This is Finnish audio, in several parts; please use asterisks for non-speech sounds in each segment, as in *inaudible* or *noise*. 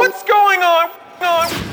What's going on? on?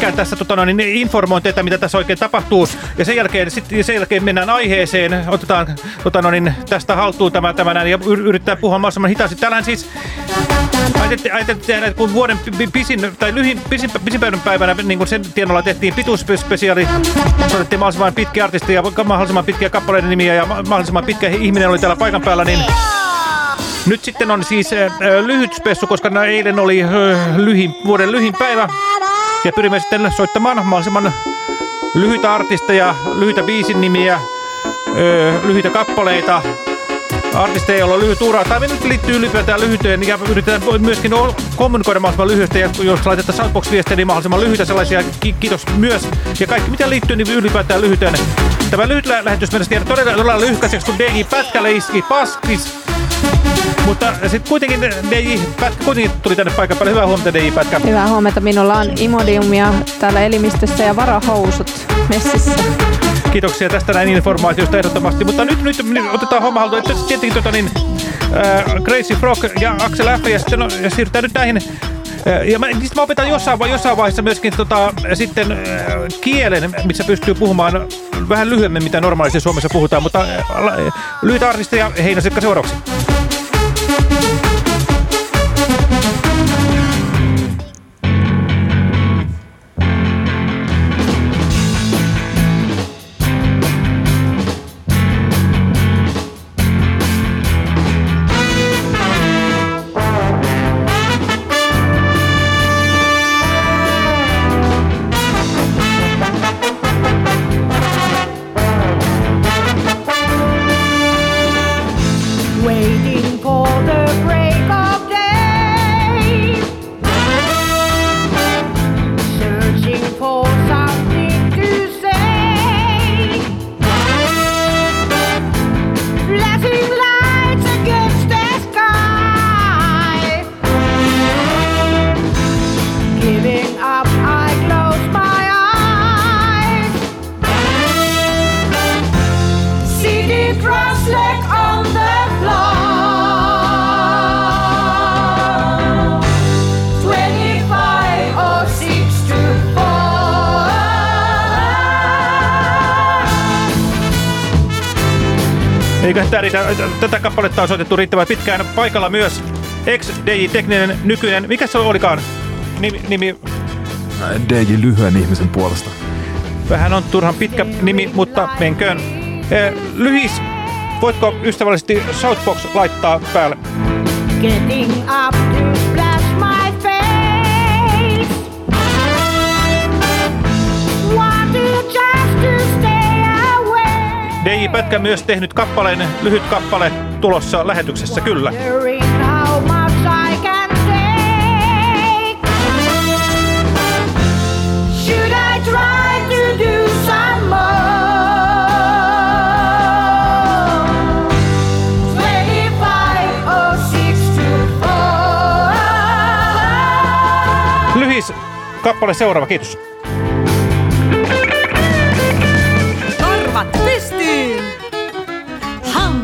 Pitkään tässä no, niin informoin teitä, mitä tässä oikein tapahtuu. Ja sen jälkeen, sit, sen jälkeen mennään aiheeseen, otetaan no, niin, tästä haltuun tämä, tämä näin, ja yr- yritetään puhua mahdollisimman hitaasti. Täällähän siis ajateltiin, tehdä, kun vuoden pi- pi- pisin, tai lyhin, pisin, pisinpäivän päivänä, niin kuin sen tienolla tehtiin pituusspesiaali, otettiin mahdollisimman pitkiä artisteja, mahdollisimman pitkiä kappaleiden nimiä ja ma- mahdollisimman pitkä ihminen oli täällä paikan päällä, niin nyt sitten on siis äh, lyhyt spessu, koska eilen oli äh, lyhin, vuoden lyhin päivä. Ja pyrimme sitten soittamaan mahdollisimman lyhyitä artisteja, lyhyitä biisin nimiä, äh, lyhyitä kappaleita. Artisteja, joilla on lyhyt ura. Tai nyt liittyy ylipäätään lyhyteen ja yritetään myöskin kommunikoida mahdollisimman lyhyesti. Ja jos laitetaan Soundbox-viestejä, niin mahdollisimman lyhyitä sellaisia. Ki- kiitos myös. Ja kaikki mitä liittyy, niin ylipäätään lyhyteen. Tämä lyhyt lä- lähetys mennessä todella, todella lyhkäiseksi, kun DJ Pätkälle iski paskis. Mutta sitten kuitenkin DJ Pätkä kuitenkin tuli tänne paikan päälle. Hyvää huomenta DJ Pätkä. Hyvää huomenta. Minulla on imodiumia täällä elimistössä ja varahousut messissä. Kiitoksia tästä näin informaatiosta ehdottomasti. Mutta nyt, nyt, nyt otetaan homma haltuun. Että Tietenkin tota niin, äh, Crazy Frog ja Axel F. Ja, sitten, no, ja siirrytään nyt näihin äh, ja mä, niistä mä opetan jossain, vai- jossain vaiheessa myöskin tota, sitten äh, kielen, missä pystyy puhumaan vähän lyhyemmin, mitä normaalisti Suomessa puhutaan, mutta äh, äh, lyhyitä artisteja Heinäsekka seuraavaksi. Tätä kappaletta on soitettu riittävän pitkään. Paikalla myös ex-DJ Tekninen nykyinen. Mikä se olikaan? Nimi, nimi DJ lyhyen ihmisen puolesta. vähän on turhan pitkä nimi, mutta menköön. Eh, Lyhis, voitko ystävällisesti Southbox laittaa päälle? Getting up to away. DJ Pätkä myös tehnyt kappaleen, lyhyt kappale tulossa lähetyksessä, kyllä. How much I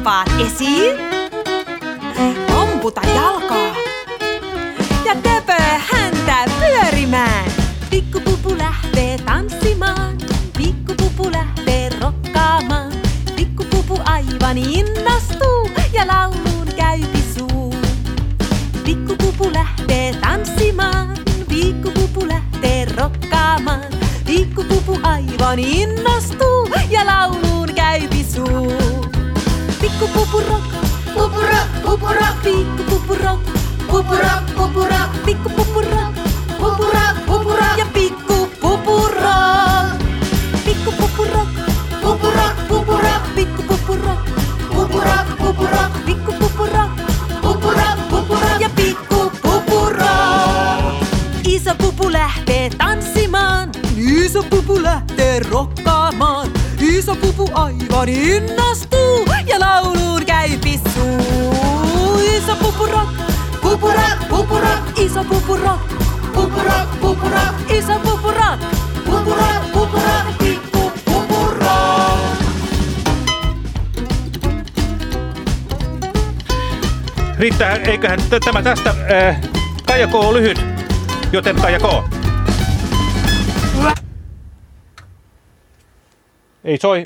Hampaat esiin. Pomputa jalkaa. Ja töpö häntä pyörimään. Pikkupupu lähtee tanssimaan. Pikkupupu lähtee rokkaamaan. Pikkupupu aivan innostuu ja lauluun käypi suu. Pikkupupu lähtee tanssimaan, pikkupupu lähtee rokkaamaan. Pikkupupu aivan innostuu ja lauluun käypi suu. Pikkupupu rock, pupu rock, pikku pupurok, pupurok, pupurok, pikku pupurok, pupurok, pupurok ja pikku pupurok. Pikku pupurok, pupurok, pupurok, pikku pupurok, pupurok, pupurok, pikku pupurok, pupurok, pupurok ja pikku pupurok. Iso pupu lähtee tanssimaan, iso pupu lähtee rokkaamaan. Iso pupu aivan innostuu pupu rock, pupu rock, iso pupu rock, pupu rock, pupu rock, iso pupu rock, pupu rock, pupu rock, pikku pupu rock. Riittää, eiköhän tämä tästä äh, Kaija K. on lyhyt, joten Kaija K. Ei soi.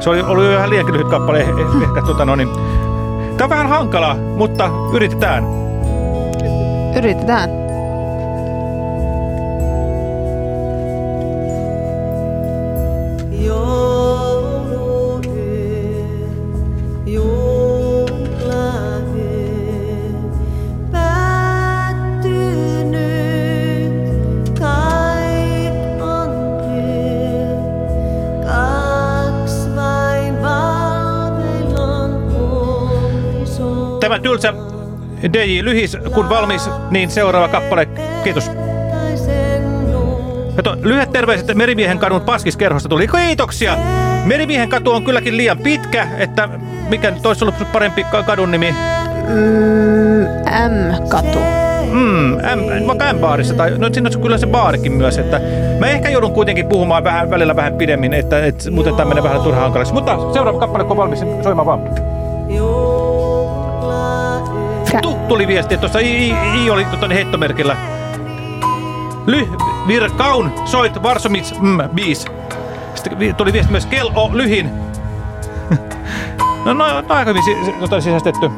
Se oli ollut jo vähän liiankin lyhyt kappale. eh- eh- Ehkä, tota, no niin. Tämä on vähän hankalaa, mutta yritetään. Yritetään. DJ Lyhis, kun valmis, niin seuraava kappale. Kiitos. Kato, lyhyet terveiset Merimiehen kadun paskiskerhosta tuli. Kiitoksia! Merimiehen katu on kylläkin liian pitkä, että mikä nyt olisi ollut parempi ka- kadun nimi? M-katu. Mm, M, vaikka M-baarissa, tai no siinä on kyllä se baarikin myös, että mä ehkä joudun kuitenkin puhumaan vähän, välillä vähän pidemmin, että, että muuten tämä menee vähän turhaan hankalaksi. Mutta seuraava kappale, kun on valmis, niin soimaan vaan. Tu, tuli viesti, että tuossa I, I, I oli niin heittomerkillä. Ly, vir, kaun, soit, varsomits, mm, biis. Sitten tuli viesti myös kel, o, lyhin. *laughs* no, no, no aika hyvin si, tota, sisästetty.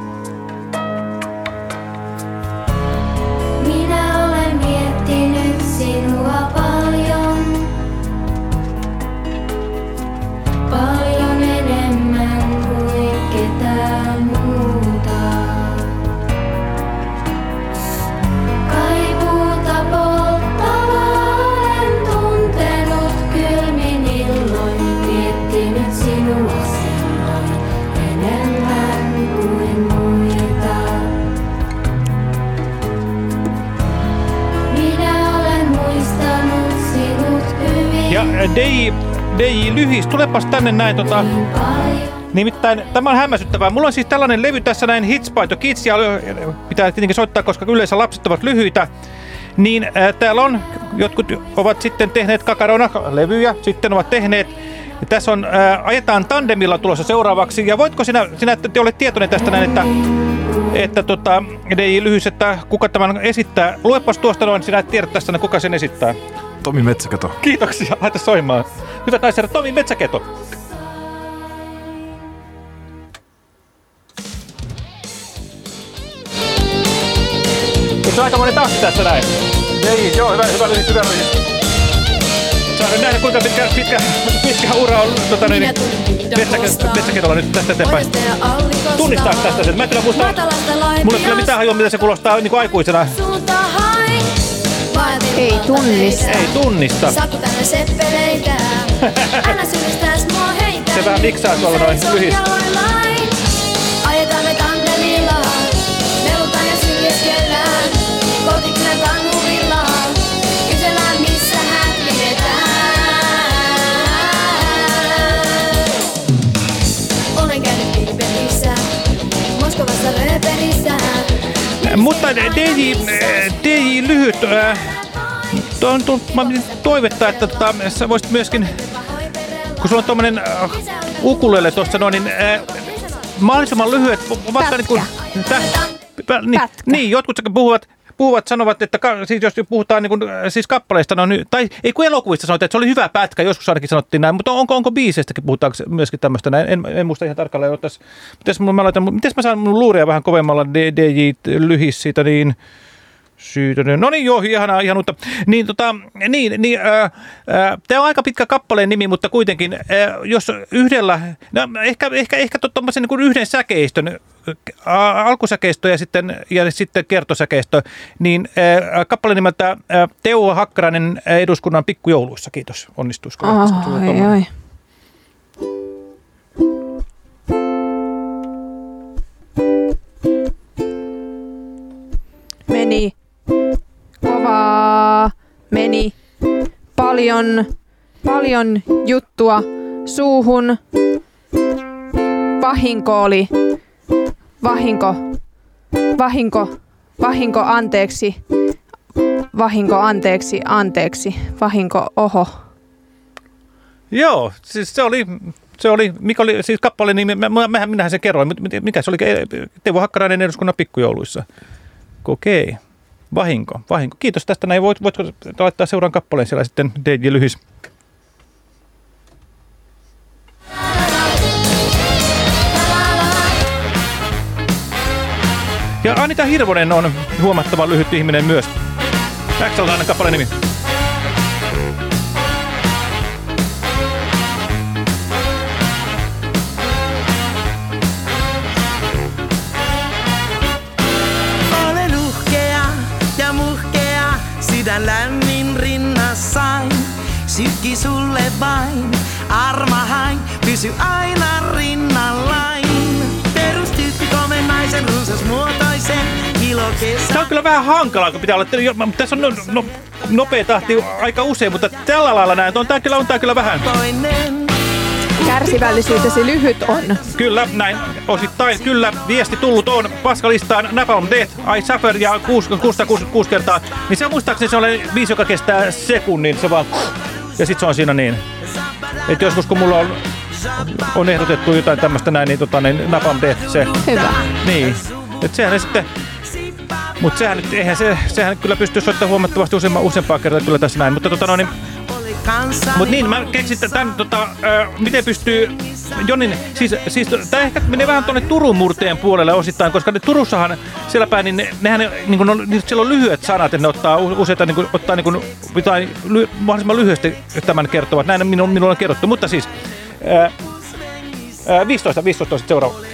Tulepas tänne näin tota... Nimittäin tämä on hämmästyttävää. Mulla on siis tällainen levy tässä näin Hits by the Kids, ja pitää tietenkin soittaa, koska yleensä lapset ovat lyhyitä. Niin äh, täällä on, jotkut ovat sitten tehneet kakarona levyjä, sitten ovat tehneet. Ja tässä on, äh, ajetaan tandemilla tulossa seuraavaksi. Ja voitko sinä, sinä että te olet tietoinen tästä näin, että, että tota, DJ Lyhys, että kuka tämän esittää. Luepas tuosta noin, sinä et tiedä tästä, kuka sen esittää. Tomi Metsäkato. Kiitoksia, laita soimaan. Hyvät naiset, Tomi Metsäketo. Se ole aika monen tahti tässä näin? Ei, joo, hyvä, hyvä hyvä lyhys. Saa nyt nähdä, kuinka pitkä, pitkä, pitkä ura on tota, niin, metsäke, metsäketolla nyt tästä eteenpäin. Tunnistaa tästä sen. Mä en kyllä muista, mulla ei kyllä mitään hajua, mitä se kuulostaa niin kuin aikuisena. Ei tunnista. Ei tunnista. Tänne seppeleitä. *laughs* Älä mua heitä. Se vähän miksaa tuolla noin lyhis. Ajetaan me tandemilla. Melutaan ja syljeskellään. Tanguvilla. Kysellään missä hän pidetään. Olen käynyt Piiperissä. Moskovassa. Mutta DJ lyhyt, äh, tullut mä toivetta, että tota, sä voisit myöskin, kun sulla on tuommoinen äh, ukulele tuossa noin, niin äh, mahdollisimman lyhyet, vaikka niin kuin, pä, niin, Pätkä. niin, jotkut puhuvat, puhuvat, sanovat, että ka, siis jos puhutaan niin kuin, siis kappaleista, no, tai ei kun elokuvista sanotaan, että se oli hyvä pätkä, joskus ainakin sanottiin näin, mutta onko, onko biiseistäkin puhutaanko myöskin tämmöistä näin, en, en muista ihan tarkalleen, otas, mites, mä, laitan, mites mä saan mun luuria vähän kovemmalla DJ Lyhis siitä, niin Syytön. No niin, joo, ihanaa, ihanuutta. Niin, tota, niin, niin äh, äh, tämä on aika pitkä kappaleen nimi, mutta kuitenkin, äh, jos yhdellä, no, ehkä, ehkä, ehkä tuommoisen niin yhden säkeistön, äh, alkusäkeistö ja sitten, ja sitten kertosäkeistö, niin äh, kappaleen nimeltä äh, Teuvo Hakkarainen eduskunnan pikkujouluissa. Kiitos, onnistuisiko? Oh, ai. Meni kovaa, meni paljon, paljon juttua suuhun. Vahinko oli, vahinko, vahinko, vahinko anteeksi, vahinko anteeksi, anteeksi, vahinko oho. Joo, siis se oli, se oli, mikä oli siis mä, mä- mähän, minähän sen kerroin, mikä se oli, Teuvo Hakkarainen eduskunnan pikkujouluissa. Okei, vahinko, vahinko. Kiitos tästä näin, voit, voitko laittaa seuraan kappaleen siellä sitten DJ Lyhys. Ja Anita Hirvonen on huomattavan lyhyt ihminen myös. X-Lainen kappaleen nimi. Sulle vain, armahain, pysy aina rinnallain. Perustyyppi komennaisen runsasmuotoisen, kilo kesä. Tämä on kyllä vähän hankalaa, kun pitää olla, tässä on no, no, nopea tahti aika usein, mutta tällä lailla näin, on tämä kyllä, on tää kyllä vähän. Toinen, Kärsivällisyytesi lyhyt on. Kyllä, näin osittain, kyllä, viesti tullut on paskalistaan Napalm Death, I Suffer ja 666 kertaa, niin se on muistaakseni sellainen biisi, joka kestää sekunnin, se vaan, ja sit se on siinä niin. Että joskus kun mulla on, on ehdotettu jotain tämmöistä näin, niin, tota, niin Napalm Death, se, Hyvä. niin. Että sehän sitten, mutta sehän nyt, eihän se, sehän kyllä pystyy soittamaan huomattavasti useamma, useampaa kertaa kyllä tässä näin, mutta tota no niin. Mutta niin, mä keksin tämän, tota, ö, miten pystyy, Jonin, siis, siis tämä ehkä menee vähän tuonne Turun murteen puolelle osittain, koska ne Turussahan siellä päin, niin ne, nehän, niin kuin on, niin siellä on lyhyet sanat, että ne ottaa useita, niin kuin, ottaa niin kuin, jotain, ly, mahdollisimman lyhyesti tämän kertovat. Näin minun, minulle on kerrottu, mutta siis, ö, ö, 15, 15 on sitten seuraava.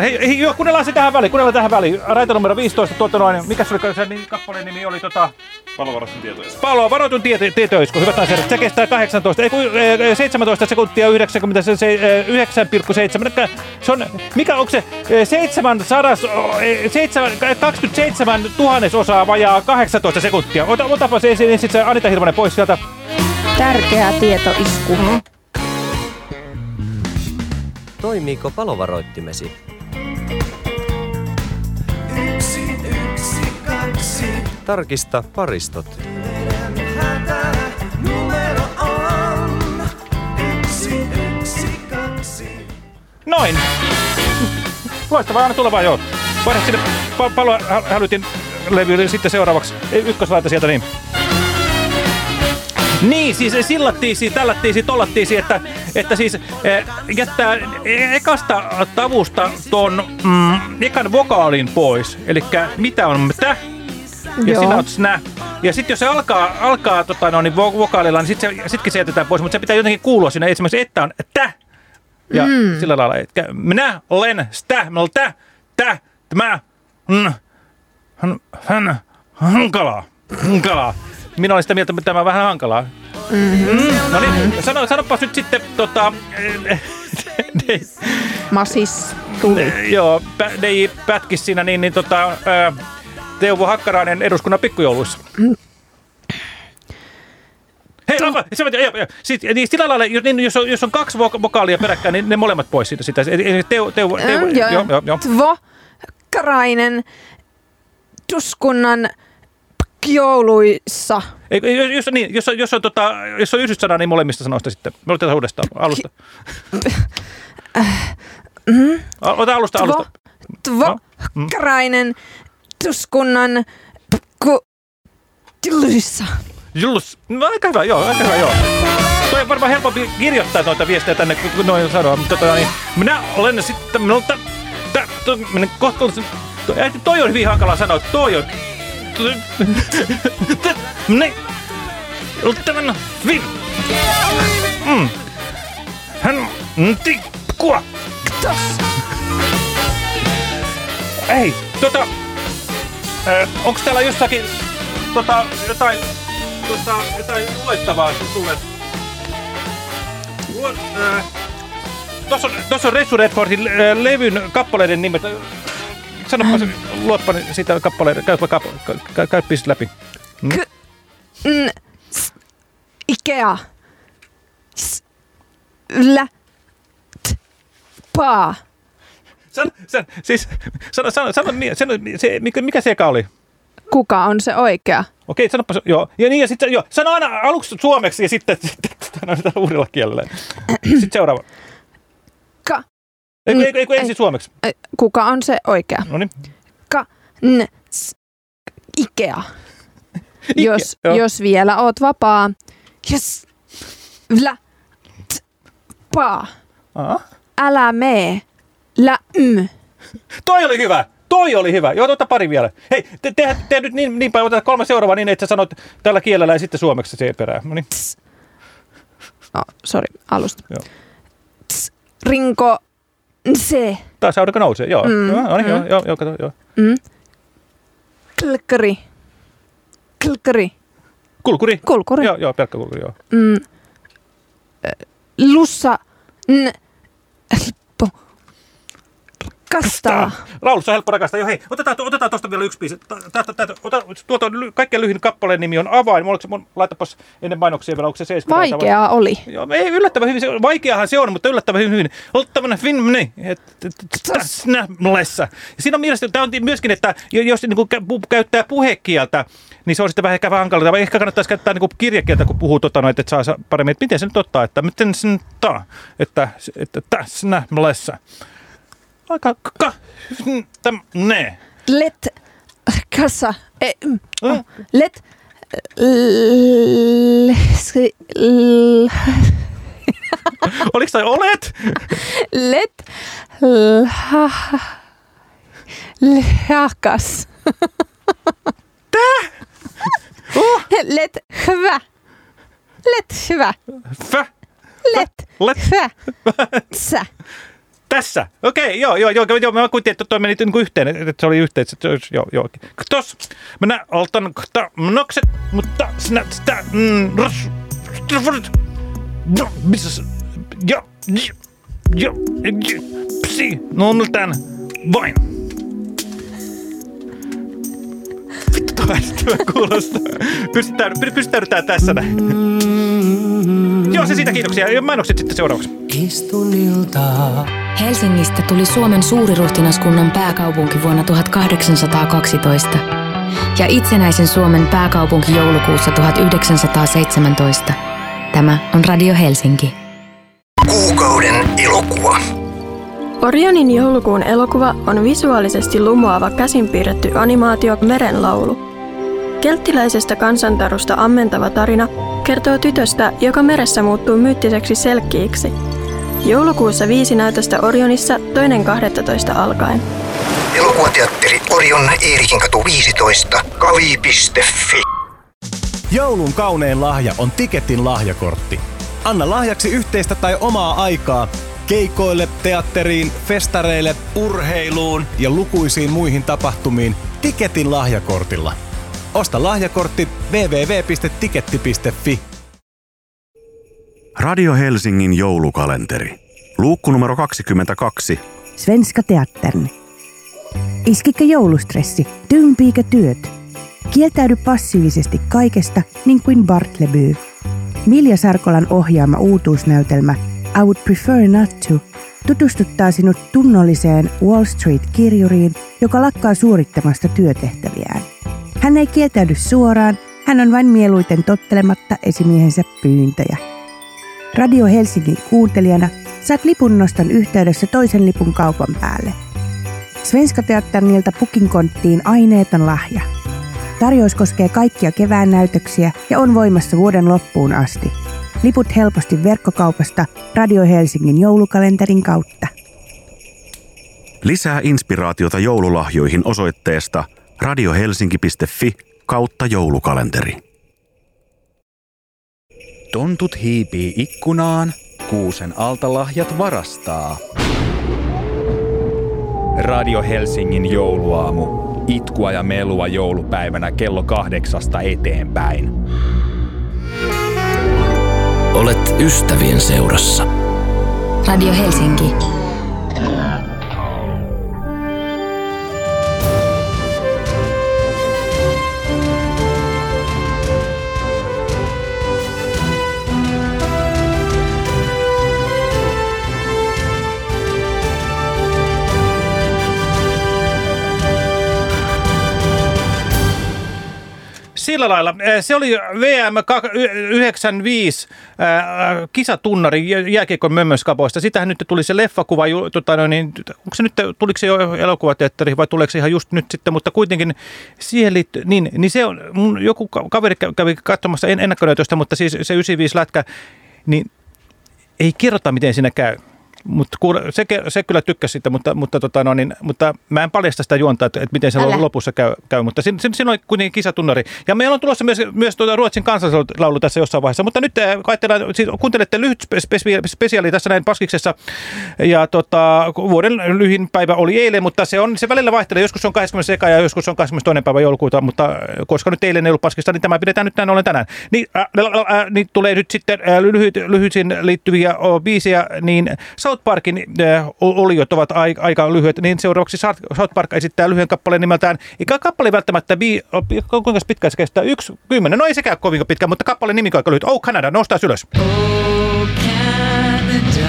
Hei, hei, joo, kuunnellaan se tähän väliin, kuunnellaan tähän väliin. Raita numero 15, tuota noin, mikä se oli, se niin, kappaleen nimi oli tota... Palovaraston tietoja. Palo, varoitun tieto, tietoisku, hyvät naiset. herrat. Se kestää 18, ei kun, eh, 17 sekuntia 99,7. Se on, mikä onko se eh, 700, eh, 7, 27 tuhannesosaa vajaa 18 sekuntia. Ota, otapa se ensin, ensin se Anita Hirvonen pois sieltä. Tärkeä tietoisku. Toimiiko palovaroittimesi? Tarkista paristot. Noin. Loistavaa, aina tulevaa, joo. Vaihdat sinne pa- palo hä- hälytin levylle sitten seuraavaksi. Ei, Ykköslaita sieltä niin. Niin, siis sillattiisi, tällättiisi, tollattiisi, että, että siis eh, jättää e- ekasta tavusta ton mm, ekan vokaalin pois. Eli mitä on tä? Ja Joo. sinä oot snä. Ja sitten jos se alkaa, alkaa tota, no, niin vo- vokaalilla, niin sitten se, sitkin se jätetään pois, mutta se pitää jotenkin kuulua siinä. Esimerkiksi että on tä. Ja mm. sillä lailla, että minä olen stä, minä olen tä, tä, tämä, mm, hän, hän, hankalaa, hankalaa. Minä olen sitä mieltä, että tämä on vähän hankalaa. Mm-hmm. No niin, sano, sanopas nyt sitten, tota, Masis tuli. joo, pä, DJ pätkis siinä, niin, niin tota, ää, Teuvo Hakkarainen eduskunnan pikkujouluissa. Hei, aivan, se, joo, joo. Sit, niin sillä lailla, jos, niin, jos, on, jos on kaksi voka- vokaalia peräkkäin, niin ne molemmat pois siitä. eli Teuvo, teuvo, teuvo, Mm, joo, joo, joo. Tvo, Karainen, tuskunnan jouluissa. Ei, jos, jos, niin, jos, on- jos, on, tota, jos on yhdyssana, niin molemmista sanoista sitten. Me otetaan uudestaan alusta. Ota alusta, alusta. Tvo, No, mm. Karainen, tuskunnan ku, jouluissa. Jullus. No aika hyvä, joo, aika hyvä, joo. Toi on varmaan helpompi kirjoittaa noita viestejä tänne, kun noin sanoa. Mutta tota, niin, minä olen sitten minulta... Kohtuullisen... Toi, toi on hyvin hankala sanoa. Toi on... Nej! Ulttavan fin! Mm. Hän... Tikkua! Ei, tota... Äh, onks täällä jossakin... Tota, jotain... Tota, jotain luettavaa sulle? Lu, äh, Tuossa on, tossa on Ressu Redfordin äh, levyn kappaleiden nimet. Sanoppa, se- luoppa sitä kappaleiden, käypä, kap, käy, käy läpi. N, s, Ikea. S, lä, t, paa. Sano, san, siis, sano, sano, sano, niin, sano se, mikä, mikä se eka oli? Kuka on se oikea? Okei, sanoppa se, joo. Ja niin, ja sitten, joo, sano aina aluksi suomeksi ja sitten, sitten sitä uudella kielellä. Sitten seuraava. Ka, Ei, Mm, ei, ei, ei ensin suomeksi. Kuka on se oikea? No niin. Ka, n, s, Ikea. *laughs* Jos, joo. jos vielä oot vapaa. Yes. Lä, t, paa. Aha. Älä mee. Lä, m. Toi oli hyvä. Toi oli hyvä. Joo, ota pari vielä. Hei, te, te, te nyt niin, niin paljon, otetaan kolme seuraavaa niin, että sä sanot tällä kielellä ja sitten suomeksi se perään. No niin. Oh, sorry, alusta. Joo. Ts, rinko, se. Taas aurinko nousee, joo. Mm, joo, no niin, mm. joo, joo, joo, kato, joo. Mm. Klkkari. Klkkari. Kulkuri. Kulkuri. Joo, joo, pelkkä kulkuri, joo. Mm. Lussa. N. Helppo. Kastaa. Laulussa on helppo rakastaa. Joo, hei, otetaan, otetaan tuosta vielä yksi biisi. Tä- Tästä, tästä, ota, tuolta on ly- kaikkein lyhin kappaleen nimi on Avain. Mulla, mun, laitapas ennen mainoksia vielä, onko se 70 Vaikeaa oli. Joo, ei yllättävän hyvin. Se, vaikeahan se on, mutta yllättävän hyvin. Olttavana film, niin. Täsnämlessä. Ja siinä on mielestäni, tämä on myöskin, että jo- jos niin kuin, käyttää puhekieltä, niin se on sitten vähän ehkä hankalaa. Vai Ehkä kannattaisi käyttää niin kuin kirjakieltä, kun puhuu tota, noin, että saa paremmin. Että miten se nyt ottaa, että miten se nyt on, että, että täsnämlessä. Aika, ka, täm, ne. Let. Kassa. E, mm, Mm. oh. Let. *laughs* Oliko toi olet? Let. lha- Lhakas. Tää? Oh, Let. Hyvä. Let. Hyvä. fä. Let. Let. Hyvä. Sä. Tässä. Okei, joo, joo, joo, joo. Mä kuitenkin, että toi meni niin yhteen, että se oli yhteen. Että joo, joo. Tos. Minä oltan kta nokset, mutta sinä sitä... Mm, ras. No, missä... Jo, jo, jo, jo, psi, no on tän vain. Vittu, *laughs* toi kuulostaa. Pystytään, py- pystytäydytään tässä näin. Joo, se siitä kiitoksia. Ja mainokset sitten seuraavaksi. Istun iltaa. Helsingistä tuli Suomen suuriruhtinaskunnan pääkaupunki vuonna 1812 ja itsenäisen Suomen pääkaupunki joulukuussa 1917. Tämä on Radio Helsinki. Kuukauden elokuva. Orionin joulukuun elokuva on visuaalisesti lumoava käsinpiirretty animaatio Merenlaulu. Kelttiläisestä kansantarusta ammentava tarina kertoo tytöstä, joka meressä muuttuu myyttiseksi selkkiiksi. Joulukuussa viisi näytöstä Orionissa toinen 12 alkaen. Elokuvateatteri Orion Eerikin katu 15, kavi.fi. Joulun kaunein lahja on Tiketin lahjakortti. Anna lahjaksi yhteistä tai omaa aikaa keikoille, teatteriin, festareille, urheiluun ja lukuisiin muihin tapahtumiin Tiketin lahjakortilla. Osta lahjakortti www.tiketti.fi. Radio Helsingin joulukalenteri. Luukku numero 22. Svenska Teattern. Iskikö joulustressi? Tyympiikö työt? Kieltäydy passiivisesti kaikesta, niin kuin Bartleby. Milja Sarkolan ohjaama uutuusnäytelmä I Would Prefer Not To tutustuttaa sinut tunnolliseen Wall Street-kirjuriin, joka lakkaa suorittamasta työtehtäviään. Hän ei kieltäydy suoraan, hän on vain mieluiten tottelematta esimiehensä pyyntöjä. Radio Helsingin kuuntelijana saat lipun noston yhteydessä toisen lipun kaupan päälle. Svenska Teatternilta pukinkonttiin aineeton lahja. Tarjous koskee kaikkia kevään näytöksiä ja on voimassa vuoden loppuun asti. Liput helposti verkkokaupasta Radio Helsingin joulukalenterin kautta. Lisää inspiraatiota joululahjoihin osoitteesta radiohelsinki.fi kautta joulukalenteri. Tontut hiipii ikkunaan, kuusen alta lahjat varastaa. Radio Helsingin jouluaamu. Itkua ja melua joulupäivänä kello kahdeksasta eteenpäin. Olet ystävien seurassa. Radio Helsinki. Sillä lailla. Eh, Se oli VM 95 äh, kisatunnari jä- jääkiekon mömmöskapoista. Sitähän nyt tuli se leffakuva. Tota, niin, onko se nyt, tuliko se jo elokuvateatteriin vai tuleeko se ihan just nyt sitten, mutta kuitenkin siihen liittyy, niin, niin se on, mun joku ka- kaveri kä- kävi katsomassa en, ennakkonäytöstä, mutta siis se 95 lätkä, niin ei kerrota miten siinä käy. Mutta se, se kyllä tykkäsi siitä, mutta, mutta, tota, no, niin, mutta mä en paljasta sitä juonta, että, että miten se Älä. lopussa käy, käy mutta siinä, siinä, on kuitenkin kisatunnari. Ja meillä on tulossa myös, myös tuota Ruotsin kansallislaulu tässä jossain vaiheessa, mutta nyt siis kuuntelette lyhyt spe- spesi- spesiaali tässä näin Paskiksessa, ja tota, vuoden lyhin päivä oli eilen, mutta se, on, se välillä vaihtelee, joskus on 20 eka ja joskus on 22. päivä joulukuuta, mutta koska nyt eilen ei ollut Paskista, niin tämä pidetään nyt näin ollen tänään. Niin, äh, äh, niin tulee nyt sitten äh, lyhyt, lyhyisin liittyviä oh, biisejä, niin South Parkin äh, oliot ovat ai, aika lyhyet, niin seuraavaksi South South Park esittää lyhyen kappaleen nimeltään, eikä kappale välttämättä, bi, oh, kuinka pitkä se kestää, yksi kymmenen, no ei sekään kovin pitkä, mutta kappaleen nimi on aika lyhyt, Oh Canada, nostaa ylös. Canada,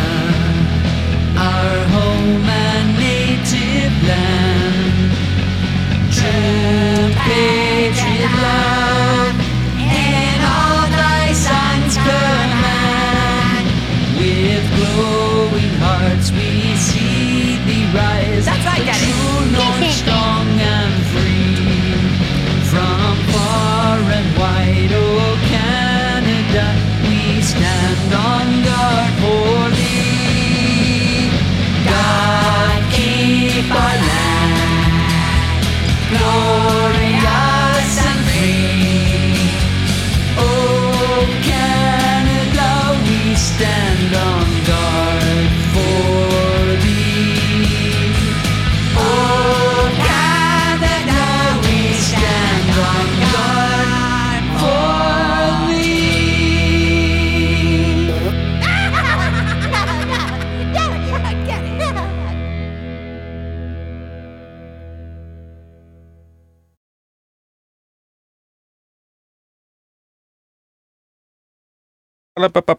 Laitapa,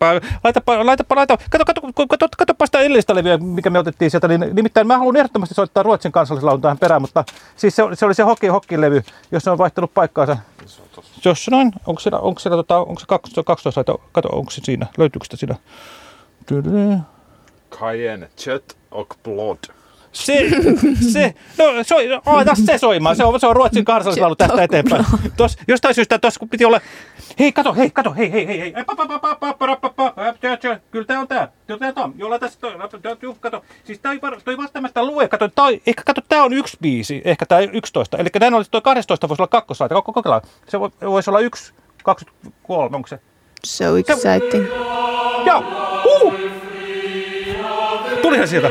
laitapa, laita. Kato, kato, kato, katsopa sitä edellistä levyä, mikä me otettiin sieltä. Niin, nimittäin mä haluan ehdottomasti soittaa Ruotsin kansallislaulun tähän perään, mutta siis se, se oli se Hockey Hockey-levy, jossa on vaihtanut paikkaansa. Jos noin, onko siellä, onko siellä tota, onko se 12, 12 laita, kato, onko se siinä, löytyykö sitä siinä? Cayenne, Chet och Blood. Se, se, no soi, no, ota se soimaan, se on, se on Ruotsin kansallislaulu tästä eteenpäin. Tos, jostain syystä tuossa kun piti olla, hei kato, hei kato, hei hei hei, hei, kyllä tää on tää, kyllä tää on, jolla tässä toi, kato, siis tää ei, toi välttämättä lue, kato, on- ehkä kato, tää on yksi biisi, ehkä tää 11, eli näin olisi toi 12 voisi olla kakkoslaita, kokeillaan, se vo- voisi olla yksi, 23, onko se? So exciting. Joo, uh! Tulihan sieltä.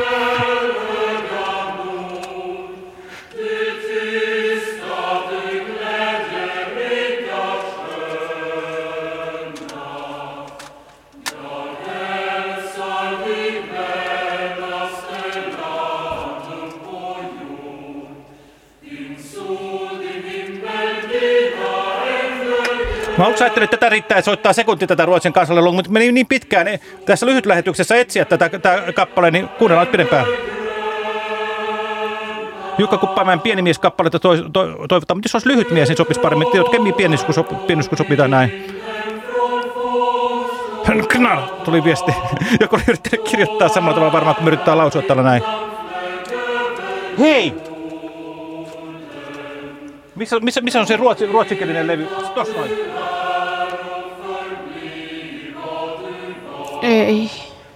Mä aluksi ajattelin, että tätä riittää, että soittaa sekunti tätä Ruotsin kansalle, mutta meni niin pitkään niin tässä lyhyt lähetyksessä etsiä tätä, tätä kappaleen, niin kuunnellaan pidempään. Jukka Kuppamäen pieni mies kappaletta toi, toi, toivottaa, mutta jos olisi lyhyt mies, niin sopisi paremmin. Tiedät, kemmi pieni, kun, sopi, pieni, kun sopii tai näin. Knar, tuli viesti. Joku oli yrittänyt kirjoittaa samalla tavalla varmaan, kun me yrittää lausua tällä näin. Hei! Missä, missä, missä on se ruotsi, ruotsinkielinen levy? Tuossa noin. Ei.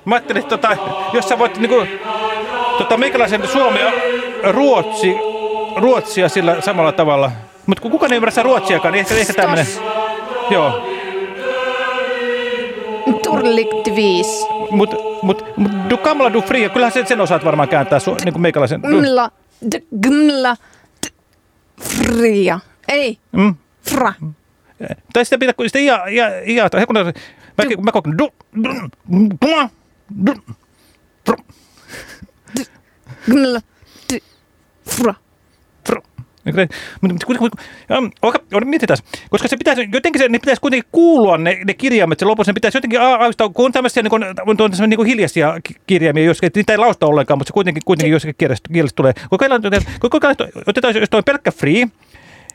Mä ajattelin, että tota, jos sä voit niinku, tota, meikäläisen suomi ja ruotsi ruotsia sillä samalla tavalla. Mutta kuka ei ymmärrä ruotsiakaan, niin ehkä, ehkä tämmöinen. Joo. Turliktvis. Mutta mut, mut, du kamla du fria, kyllähän sen, sen osaat varmaan kääntää su, niin kuin meikäläisen. Gmla. Gmla. Fria. Ei. Mm. Fra. Tai sitä pitää, sitä ia, ia, ia, tai kun mä, mä kokon, du, du, du, du, Gmla. d- Fra. Mutta mietitään, koska se pitäisi, jotenkin se, ne pitäisi kuitenkin kuulua ne, ne kirjaimet, se lopussa ne pitäisi jotenkin a- aistaa, kun on tämmöisiä niin kuin, on tämmöisiä niin kuin hiljaisia ki- kirjaimia, jos niitä ei lausta ollenkaan, mutta se kuitenkin, kuitenkin jossakin kielestä, kielestä tulee. Kokeillaan, kokeillaan, otetaan, jos toi on pelkkä free,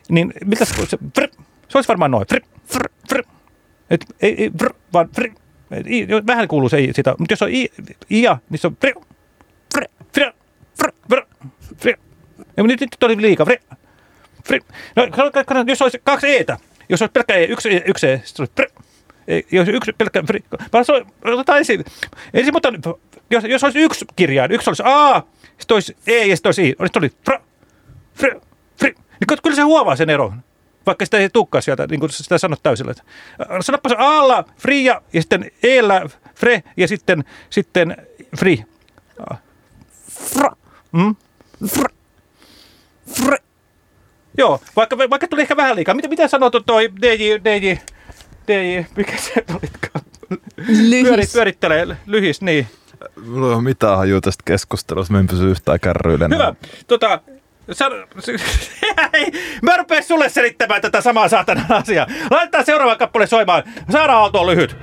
niin mitä se, se, fr, se olisi varmaan noin, fr, fr, fr, et, ei, ei, fr, vaan fr, et, i, vähän kuuluu se sitä, mutta jos on i, ia, niin se on fr, fr, fr, fr, fr, fr, ja nyt, nyt oli liikaa, fr, Fri. No, jos olisi kaksi eetä, jos olisi pelkkä e, yksi e, yksi e, sitten olisi fri. Ei, Jos yksi pelkkä fri. Otetaan ensin. Ensin, mutta jos, jos olisi yksi kirjain, yksi olisi A, sitten olisi E ja sitten olisi I. Sitten oli fra, fri, fri. Niin ky- kyllä se huomaa sen eron. Vaikka sitä ei tulekaan sieltä, niin kuin sitä sanot täysillä. äh, Sanoppa se Alla fria ja sitten Eellä fre ja sitten, sitten free. Fra. Mm? Fr. Fr. Joo, vaikka, vaikka tuli ehkä vähän liikaa. Mitä, mitä sanoo tuo toi DJ, DJ, DJ, mikä se olitkaan? Lyhis. Pyörit, pyörittelee, lyhis, niin. Mulla ei ole mitään hajua tästä keskustelusta, mä en pysy yhtään kärryillä. Hyvä. Tota, san, Hei, *laughs* mä rupean sulle selittämään tätä samaa saatanan asiaa. Laitetaan seuraava kappale soimaan. Saara Aalto on lyhyt.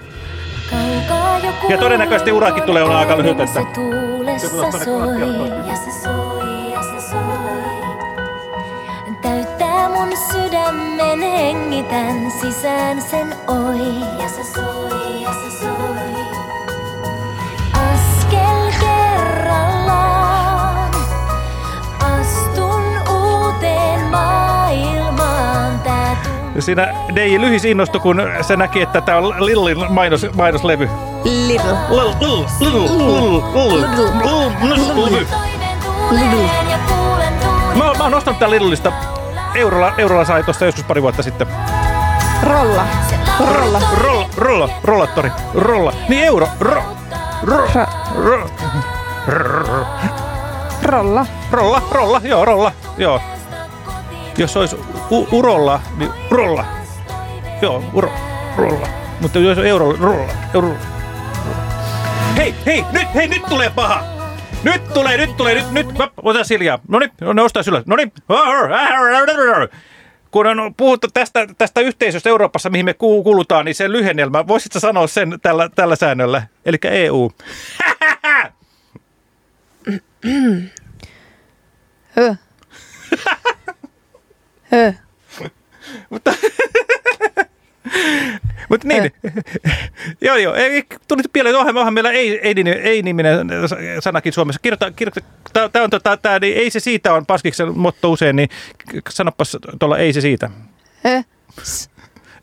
Ja todennäköisesti urakin tulee olla aika lyhyt. Että... tuulessa soi ja se mun sydämen hengitän sisään sen oi ja se soi ja se soi. Askel kerrallaan astun uuteen maailmaan. Tää Ja Siinä DJ lyhis innostui, kun se näki, että tämä on Lillin mainos, mainoslevy. Little. Lill, lill, lill, lill, Little. ja kuulen tuulen. Mä, oon- mä oon nostanut tää Lidlistä. Eurolla, eurolla sai tuossa joskus pari vuotta sitten. Rolla. Rolla. Rolla, rolla, rollattori, rolla. Niin euro, ro, ro, ro, ro, Rolla. rolla, rolla, joo, rolla, joo. Jos olisi urolla, niin rolla. Joo, uro, rolla. Mutta jos on euro, rolla, euro. Hei, hei, nyt, hei, nyt tulee paha. Nyt tulee, nyt tulee, nyt, nyt, ota siljaa. No niin, nostaa ylös. No niin. Kun on puhuttu tästä, tästä yhteisöstä Euroopassa, mihin me ku- kuulutaan, niin sen lyhennelmä, voisitko sanoa sen tällä, tällä säännöllä? Eli EU. Hö. Hö. Mutta, *laughs* mutta niin, joo joo, ei, tuli pieleen, onhan, onhan meillä ei, ei, ei niminen sanakin Suomessa. Kirjoita, kirjoita, tämä on tota, tää, niin ei se siitä on Paskiksen motto usein, niin sanopas tuolla ei se siitä. Hö.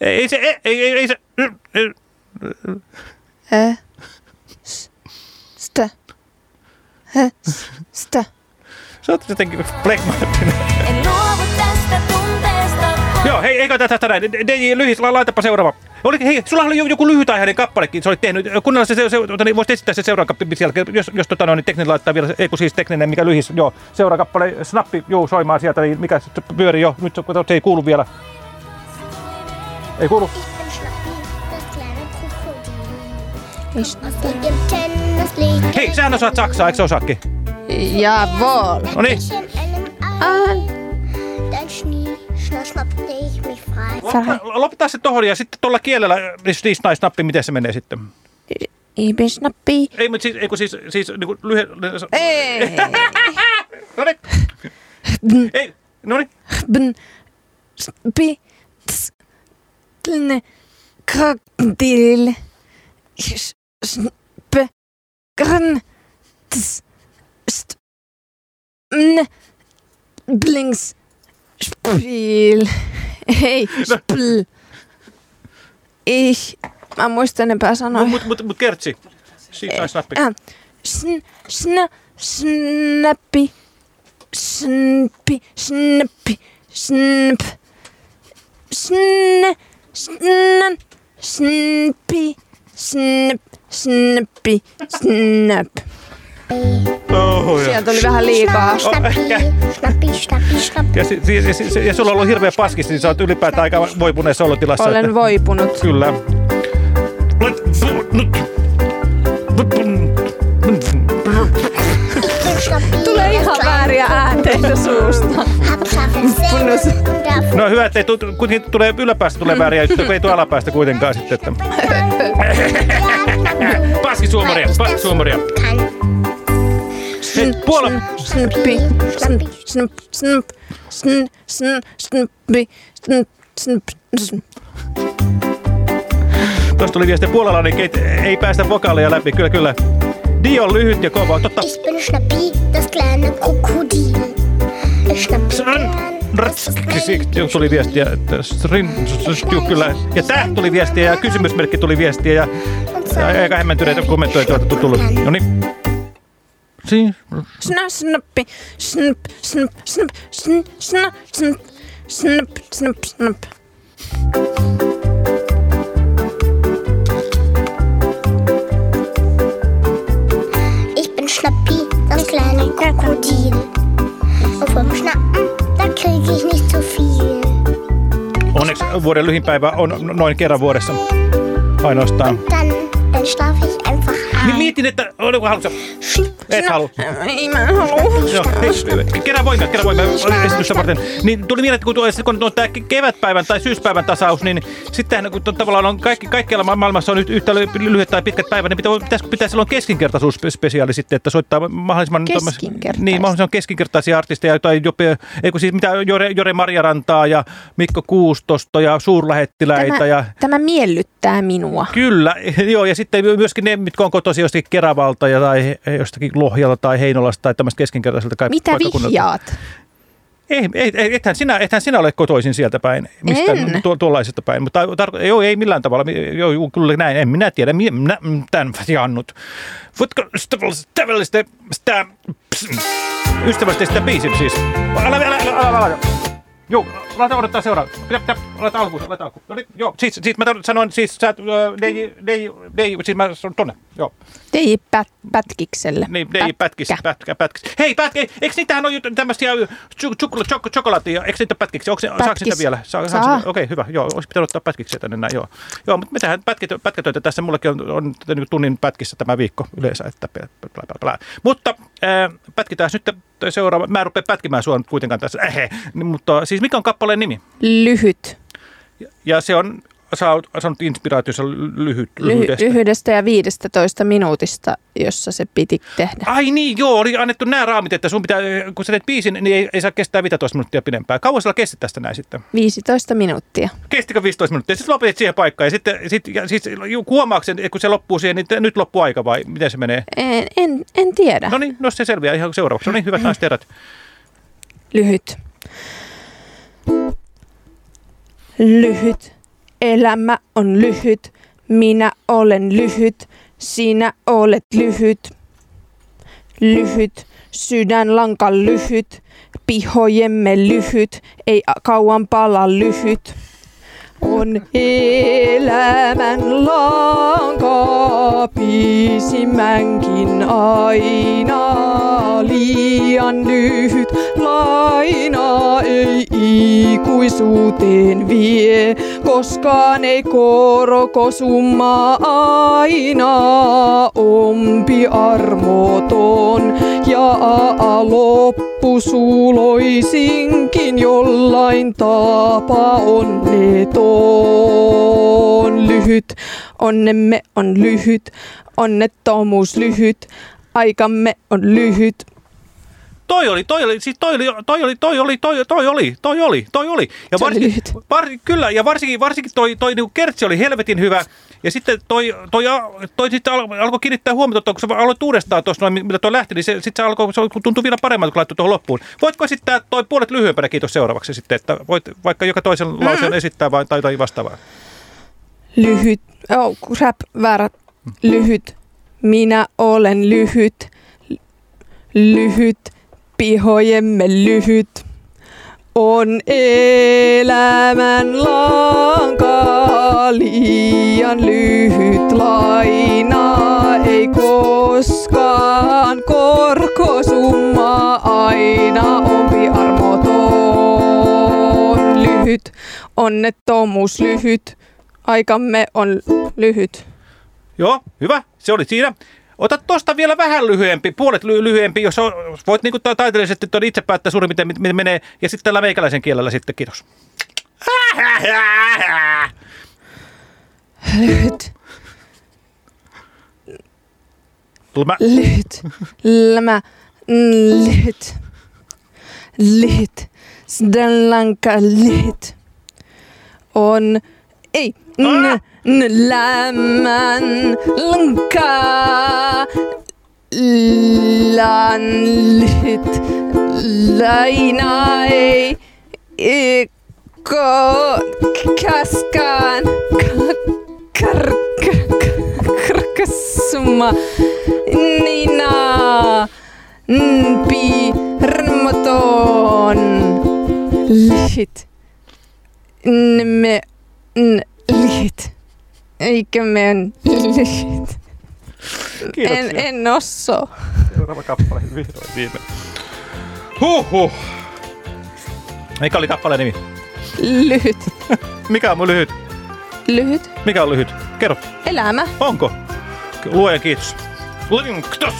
Ei, ei se, ei, ei, ei, ei se, Hö. S- Stä. Hö. Stä. Sä oot jotenkin flegmaattinen. En luovu. Joo, hei, eikö tästä näin. DJ Lyhis, la- laitapa seuraava. Oli, hei, sulla oli jo- joku lyhytaiheinen kappalekin, se oli tehnyt. Kuunnella se, se, se niin voisit esittää se seuraava kappale siellä, jos, jos tota, no, niin tekninen laittaa vielä, ei kun siis tekninen, mikä lyhis, joo. Seuraava kappale, snappi, juu, soimaan sieltä, niin mikä se pyörii jo, nyt se, se ei kuulu vielä. Ei kuulu. Hei, sähän osaat saksaa, eikö sä osaakin? Jawohl. No niin. Schnee, schnell schnappte ich mich frei. Lopeta- Lopeta se tohon ja sitten tuolla kielellä, siis naisnappi, miten se menee sitten? Ibisnappi. Ei, mutta siis, ei kun siis, siis niin kuin lyhy... Ei. *laughs* no niin. Ei, no niin. Bn. Spi. ts- Tlne. S- Sp. Grn. ts- st- Mn. Blings. Spiel. Ei, no. spiel. Ich. Mä muistan enempää sanoja. No, mut, mut, mut kertsi. Siitä on snappi. Snappi. Äh, snappi. sn, snappi. Snappi, snappi, snap. Sn, snan, snappi, snap, snappi, snap. snap. Oh, Sieltä tuli vähän liikaa. Ja, si, si, si, si, ja sulla on ollut hirveä paskis, niin sä oot ylipäätään aika voipuneessa olotilassa. Olen että- voipunut. Kyllä. Tulee ihan vääriä äänteitä suusta. No hyvä, ettei kuitenkin tulee yläpäästä tulee vääriä juttuja, kun ei tule alapäästä kuitenkaan sitten. Että. Paskisuomoria, paskisuomoria. Hei, Puola, Snp. tuosta tuli viesti puolalainen, keit, ei päästä vokaaleja läpi, kyllä kyllä. Dio on lyhyt ja kova, totta. Ich bin Schnappi, das kleine Krokodil. Ich schnapp Tuli viestiä, kyllä. Ja tää tuli viestiä ja kysymysmerkki tuli viestiä ja, aika hämmentyneitä kommentoita on tullut. No niin. Siin. Snap, snap, snap, snap, snap, snap, snap, snap, snap, snap. Ich bin Schnappi, das kleine Krokodil. Und vom Schnappen, da krieg ich nicht so viel. Onneksi vuoden lyhin päivä on noin kerran vuodessa ainoastaan. Dann, dann schlaf ich einfach ein. Mietin, että oliko halussa. Et halua. Ei mä halua. Joo, hei, kerran voimia, kerran voimia esitystä varten. Niin tuli mieleen, että kun, tuo, kun on tämä kevätpäivän tai syyspäivän tasaus, niin sittenhän kun tavallaan on kaikki, kaikkialla ma- maailmassa on nyt yhtä ly- lyhyet tai pitkät päivät, niin pitää, pitäisikö pitää silloin keskinkertaisuusspesiaali sitten, että soittaa mahdollisimman... Keskinkertaista. Niin, mahdollisimman keskinkertaisia artisteja, tai jopa, ei kun siis mitä Jore, Jore Marjarantaa ja Mikko Kuustosto ja suurlähettiläitä Tämä, ja... tämä miellyttää minua. Kyllä, *laughs* joo, ja sitten myöskin ne, mitkä on kotoisin jostakin Keravalta ja, tai jostakin Lohjalta tai Heinolasta tai tämmöistä keskinkertaiselta kai Mitä vihjaat? Ei, ei, ei ethän, sinä, ethän sinä ole kotoisin sieltä päin, mistä En. tu, tuollaisesta päin, mutta tar- joo, ei millään tavalla, joo, joo, kyllä näin, en minä tiedä, minä, minä tämän jannut. Voitko ystävällisesti sitä, ystävällisesti sitä biisin siis? Älä, älä, älä, älä, älä. Joo, laita odottaa seuraava. Pitää, pitää, laita alkuun, laita alkuun. No niin, joo, siis, siis mä sanoin, siis sä, äh, DJ, DJ, DJ, siis mä sanon tonne, joo. Teiji pät, pätkikselle. Niin, DJ pätkis, pätkä, pätkis. Hei, pätkä, eikö niitähän ole tämmöisiä chokolaatia, eikö niitä pätkiksi? Onko, se- saako Pätkis. niitä vielä? Saa, Saa. Okei, hyvä, joo, olisi pitänyt ottaa pätkiksi tänne näin, joo. Joo, mutta me tehdään pätkitä, pätkätöitä tässä, mullekin on, on tunnin pätkissä tämä viikko yleensä, että plä, plä, plä, plä. Mutta äh, pätkitään nyt seuraava, mä en rupea pätkimään sua nyt kuitenkaan tässä, Ähe. *laughs* Niin, mutta siis mikä on kappaleen nimi? Lyhyt. Ja se on, sä oot saanut inspiraatiossa lyhyt, Lyhy, lyhyydestä. lyhyydestä ja 15 minuutista, jossa se piti tehdä. Ai niin, joo, oli annettu nämä raamit, että sun pitää, kun sä teet biisin, niin ei, ei saa kestää 15 minuuttia pidempään. Kauan sillä kesti tästä näin sitten? 15 minuuttia. Kestikö 15 minuuttia? Sitten lopetit siihen paikkaan ja sitten sit, ja, siis, huomaatko sen, että kun se loppuu siihen, niin te- nyt loppuu aika vai miten se menee? En, en, en tiedä. No niin, no se selviää ihan seuraavaksi. No niin, hyvät naiset herrat. Lyhyt. Lyhyt. Elämä on lyhyt. Minä olen lyhyt. Sinä olet lyhyt. Lyhyt. Sydänlanka lyhyt. Pihojemme lyhyt. Ei kauan pala lyhyt. On elämän lanka pisimmänkin aina liian lyhyt laina ei ikuisuuteen vie, koskaan ei korko summa aina ompi armoton ja loppusuloisinkin jollain tapa onneton. Lyhyt, onnemme on lyhyt, onnettomuus lyhyt, aikamme on lyhyt. Toi oli, toi oli, siis toi oli, toi oli, toi oli, toi, toi oli, toi oli, toi oli. Ja varsinkin, var, kyllä, ja varsinkin, varsinkin toi, toi niinku kertsi oli helvetin hyvä. Ja sitten toi, toi, toi sitten al, alkoi kiinnittää huomiota, kun sä aloit uudestaan tuossa mitä toi lähti, niin se, sitten se alkoi, se tuntui vielä paremmalta, kun laittoi tuohon loppuun. Voitko esittää toi puolet lyhyempänä, kiitos seuraavaksi sitten, että voit vaikka joka toisen Mm. lauseen esittää vai, tai, tai vastaavaa. Lyhyt, oh, rap, väärä, lyhyt, minä olen lyhyt, lyhyt, pihojemme lyhyt. On elämän lanka liian lyhyt laina, ei koskaan korkosumma aina ompi armoton lyhyt. Onnettomuus lyhyt, aikamme on lyhyt. Joo, hyvä. Se oli siinä. Ota tosta vielä vähän lyhyempi, puolet ly- lyhyempi, jos on, voit niin taiteellisesti tuon itse päättää suurin piirtein, miten menee. Ja sitten tällä meikäläisen kielellä sitten, kiitos. *laughs* Lyhyt, Mä... lyhyt, lämä, lyhyt, lyhyt, sydänlanka lyhyt. On, ei, n, n, lämän lanka, lan lyhyt, laina ei, ei ko, kaskaan, ka, kar, karkasuma, nina, npi, rmoton, lyhyt, me, on lyhyt. Kiitoksia. En, en osso. Seuraava kappale, vihdoin viimein. Huhhuh. Mikä oli kappaleen nimi? Lyhyt. Mikä on mun lyhyt? Lyhyt. Mikä on lyhyt? Kerro. Elämä. Onko? Luojan kiitos. Kiitos.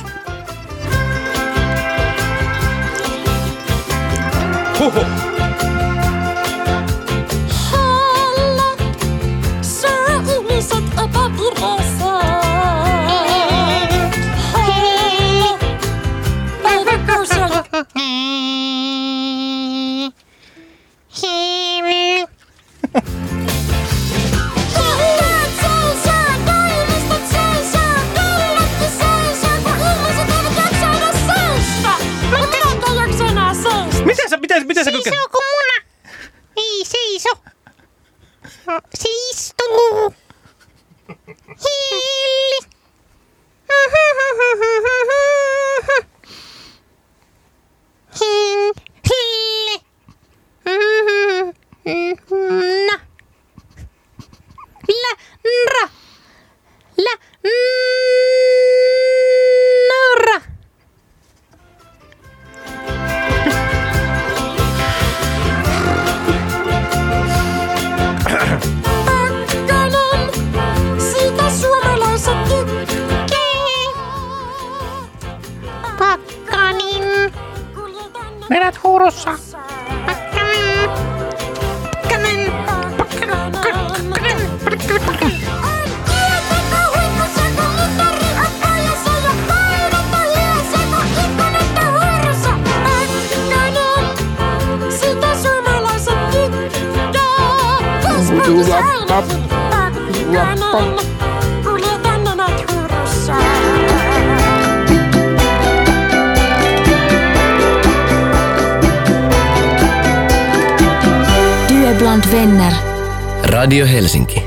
Huhhuh. Bland vänner. Radio Helsinki.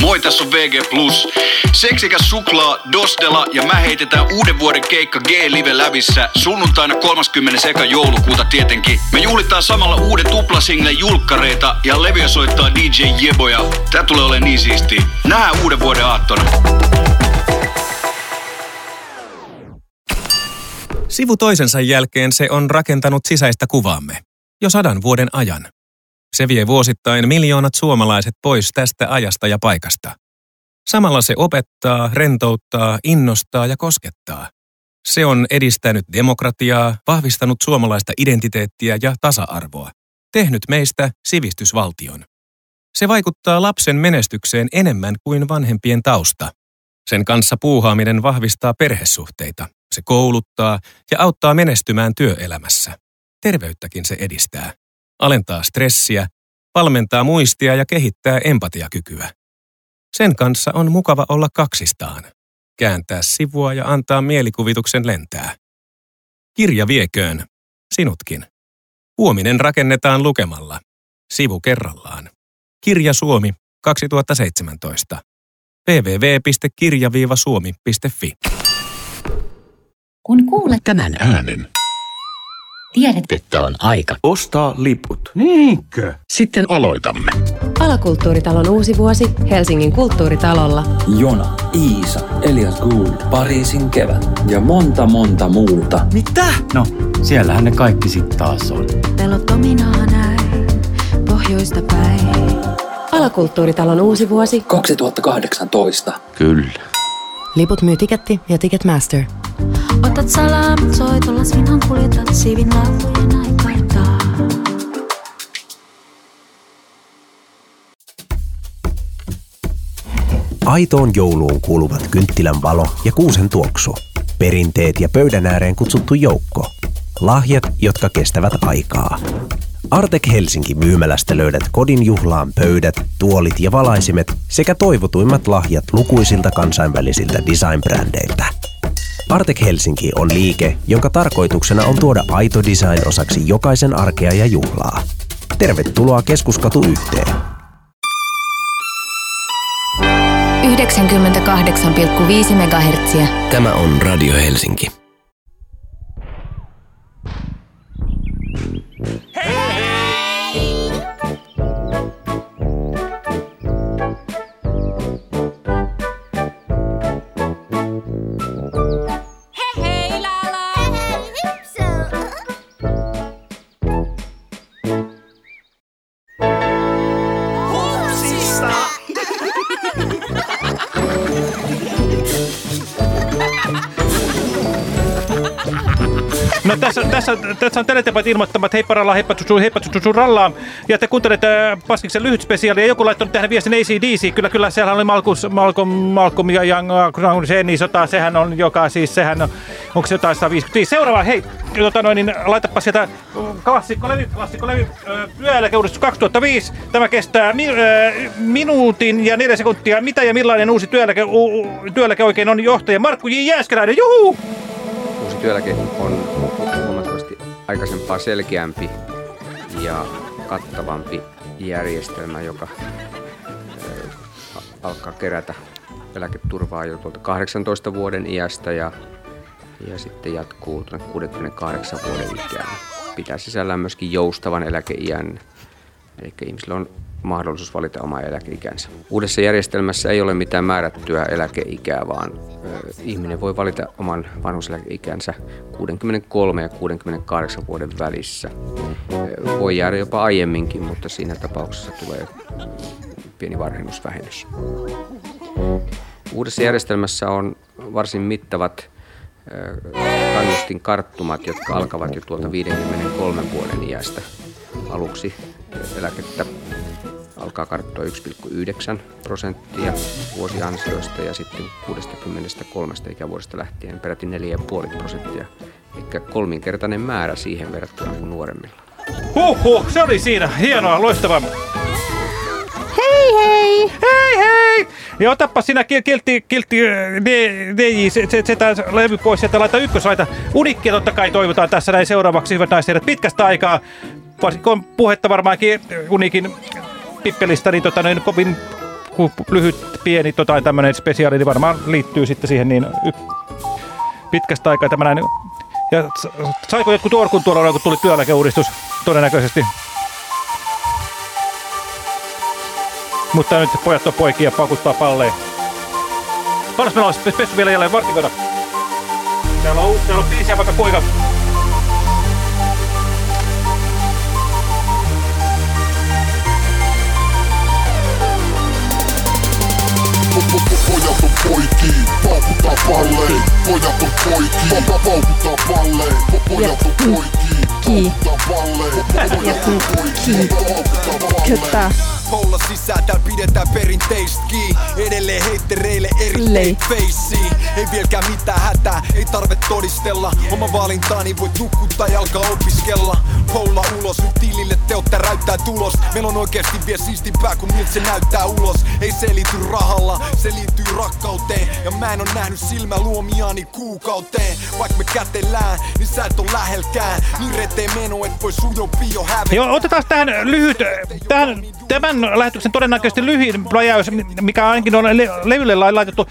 Moi, tässä on VG Plus. Seksikäs suklaa, Dostela ja mä heitetään uuden vuoden keikka G-Live lävissä sunnuntaina 31. joulukuuta tietenkin. Me juhlitaan samalla uuden tuplasingle julkkareita ja levyä soittaa DJ Jeboja. Tää tulee olemaan niin siisti. Nähdään uuden vuoden aattona. Sivu toisensa jälkeen se on rakentanut sisäistä kuvaamme. Jo sadan vuoden ajan. Se vie vuosittain miljoonat suomalaiset pois tästä ajasta ja paikasta. Samalla se opettaa, rentouttaa, innostaa ja koskettaa. Se on edistänyt demokratiaa, vahvistanut suomalaista identiteettiä ja tasa-arvoa, tehnyt meistä sivistysvaltion. Se vaikuttaa lapsen menestykseen enemmän kuin vanhempien tausta. Sen kanssa puuhaaminen vahvistaa perhesuhteita. Se kouluttaa ja auttaa menestymään työelämässä. Terveyttäkin se edistää. Alentaa stressiä, valmentaa muistia ja kehittää empatiakykyä. Sen kanssa on mukava olla kaksistaan. Kääntää sivua ja antaa mielikuvituksen lentää. Kirja vieköön. Sinutkin. Huominen rakennetaan lukemalla. Sivu kerrallaan. Kirja Suomi 2017. www.kirja-suomi.fi Kun kuulet tämän äänen, tiedät, että on aika ostaa liput. Niinkö? Sitten aloitamme. Alakulttuuritalon uusi vuosi Helsingin kulttuuritalolla. Jona, Iisa, Elias Gould, Pariisin kevät ja monta monta muuta. Mitä? No, siellähän ne kaikki sitten taas on. Pelotominaa näin, pohjoista päin. Alakulttuuritalon uusi vuosi 2018. Kyllä. Liput myy Tiketti ja Ticketmaster. Otat salaamit soitolla, sinun kuljetat siivin laulujen aikaitaa. Aitoon jouluun kuuluvat kynttilän valo ja kuusen tuoksu. Perinteet ja pöydän ääreen kutsuttu joukko. Lahjat, jotka kestävät aikaa. Artek Helsinki myymälästä löydät kodin juhlaan pöydät, tuolit ja valaisimet sekä toivotuimmat lahjat lukuisilta kansainvälisiltä design-brändeiltä. Artek Helsinki on liike, jonka tarkoituksena on tuoda aito design osaksi jokaisen arkea ja juhlaa. Tervetuloa Keskuskatu yhteen. 98,5 MHz. Tämä on Radio Helsinki. No tässä, tässä, tässä on teletepat ilmoittamat, että heippa heippa tsusu, heippa tsusu rallaa. Ja te kuuntelette äh, Paskiksen lyhyt spesiaali ja joku laittanut tähän viestin ACDC. Kyllä, kyllä, siellä oli Malkus, Malcolm, Malcolm ja Young uh, Jenny sota, sehän on joka siis, sehän on, onko se jotain 155. Seuraava, hei, tota noin, niin laitapa sieltä klassikkolevy, klassikkolevy, äh, työeläkeuudistus 2005. Tämä kestää mi, äh, minuutin ja neljä sekuntia. Mitä ja millainen uusi työeläke, u, työeläke oikein on johtaja Markku J. Jääskeläinen, juhu! Uusi työeläke on aikaisempaa selkeämpi ja kattavampi järjestelmä, joka alkaa kerätä eläketurvaa jo tuolta 18 vuoden iästä ja, ja sitten jatkuu tuonne 68 vuoden ikään. Pitää sisällään myöskin joustavan eläkeiän, eli ihmisillä on mahdollisuus valita oma eläkeikänsä. Uudessa järjestelmässä ei ole mitään määrättyä eläkeikää, vaan ihminen voi valita oman vanhuseläkeikänsä 63 ja 68 vuoden välissä. Voi jäädä jopa aiemminkin, mutta siinä tapauksessa tulee pieni varhennusvähennys. Uudessa järjestelmässä on varsin mittavat ö, kannustinkarttumat, jotka alkavat jo tuolta 53 vuoden iästä. Aluksi eläkettä alkaa karttua 1,9 prosenttia vuosiansioista ja sitten 63 ikävuodesta lähtien peräti 4,5 prosenttia. Eli kolminkertainen määrä siihen verrattuna kuin nuoremmilla. Huhhuh, se oli siinä. Hienoa, loistavaa. Hei hei! Hei hei! Ja otappa sinä kil- kiltti, kiltti DJ, se, se, se tää levy pois sieltä laita ykköslaita. Unikkia totta kai toivotaan tässä näin seuraavaksi, hyvät naiset pitkästä aikaa. Varsinkin on puhetta varmaankin Unikin pippelistä, niin tota, niin kovin lyhyt, pieni tota, tämmönen spesiaali, niin varmaan liittyy sitten siihen niin pitkästä aikaa tämä näin. Ja saiko jotkut orkun tuolla, kun tuli työeläkeuudistus todennäköisesti? Mutta nyt pojat on poikia pakuttaa palleen. Paljon meillä on spessu vielä jälleen vartin verran. Täällä on, täällä on biisiä vaikka kuinka. Pojat on poikii, pa- paukuttaa palleen. Po- Pojat on poikii, paukuttaa palleen. Pojat on poikii, paukuttaa palleen. Poulla sisään, täällä pidetään perinteistä Edelleen heittereille eri feissiin Ei vieläkään mitään hätää, ei tarve todistella. Oma valintaani voit nukkuttaa ja alkaa opiskella. Poulla ulos, nyt tilille teot täräyttää tulos. Meillä on oikeesti vielä siistimpää kuin miltä se näyttää ulos. Ei se liity rahalla, se liittyy rakkauteen. Ja mä en oo nähnyt silmä luomiani kuukauteen. Vaikka me kätellään, niin sä et oo lähelkään. Niin reteen meno, et voi sujopio hävetä. Joo, otetaan tähän lyhyt, tähän, tämän lähetyksen todennäköisesti lyhin pläjäys, mikä ainakin on le levylle lai- laitettu.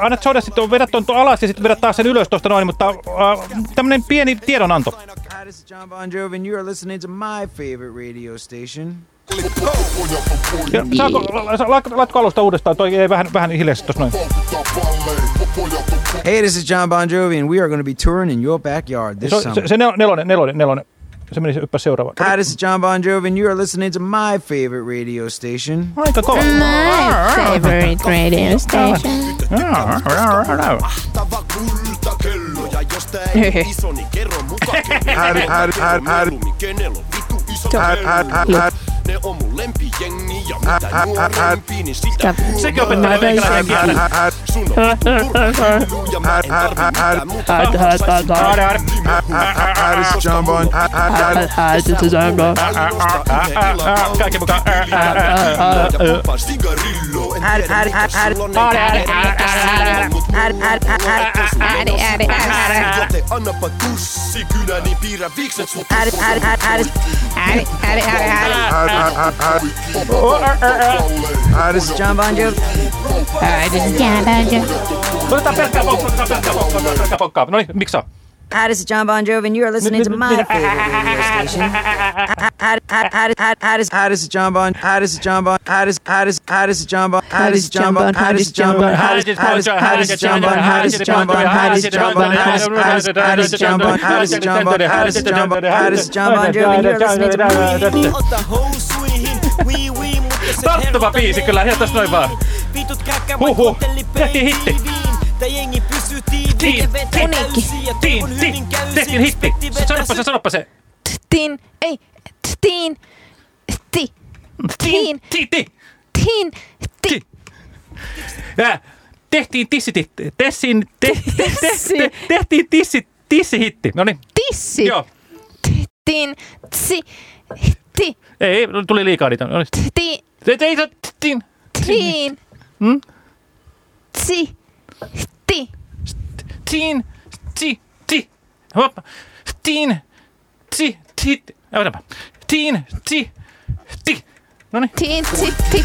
Annat soida sitten, vedät tuon alas ja sitten vedät taas sen ylös tuosta noin, mutta äh, tämmönen pieni tiedonanto. Hi, this is John Bon Jovi, and you are listening to my favorite radio station. Ja saako, la- la- laitko alusta uudestaan, toi ei vähän, vähän hiljaisesti tuossa noin. Hey, this is John Bon Jovi, and we are going to be touring in your backyard this Se, summer. se, se nel- nelonen, nelonen, nelonen. Se meni. Hi, this is John Bon Jovi, and you are listening to my favorite radio station. Aika kova. My favorite radio station. Häri, häri, häri. Ne on mun lempijengi ja mitä nuorempi, niin sitä Sekin opettelee meikäläisen kielen. Sun on vittu ja mä en tarvi mitään muuta. Hi, this is John Bon. Hi, this is John Bon. Kaikki mukaan. Joten annapa tussi kynä, niin piirrä viikset sun Hi, this is John Bon Jovi. Hi, this is John Bon Jovi. Otetaan pelkkää pokkaa, otetaan pelkkää pokkaa, otetaan pelkkää pokkaa. No niin, miksi saa? Hi, this is John Bon Jovi, and you are listening to my favorite radio station. Hi, hi, hi, hi, hi, this- hi, this is John Bon. Hi, this is John Bon. Hi, this, hi, this, hi, this is John Bon. Hi, this is John Bon. Hi, this is John Bon. Hi, this, hi, this, hi, this is John Bon. Hi, this is John Bon. Hi, this is John Bon. Hi, this, hi, this, hi, this is John Bon. Hi, this is John Bon. Hi, this is John Bon. Hi, this is John Bon Jovi, and you are listening to Ota housuihin, wii wii, mutta se Tarttuva biisi kyllä, ihan tässä noin vaan. Vitut käkkä Huhhuh, tehtiin hitti. Kun tiin, hyvin käy tehtiin hitti. Sanoppa se, sanoppa se. Tin, ei, tin, ti, tin, ti, ti, tin, ti. Tehtiin tissitit, tessin, te, te, te, te, tehtiin tissi, tissihitti. No niin. Tissi. Joo. Tin, tsi, ti, Ei, tuli liikaa niitä. No niin. Ei, tin. tin, Hmm? tsi. Tin, ti, ti. Hoppa. Tin, ti, ti. Otapa. Tin, ti, ti. No niin. Tin, tsi, ti.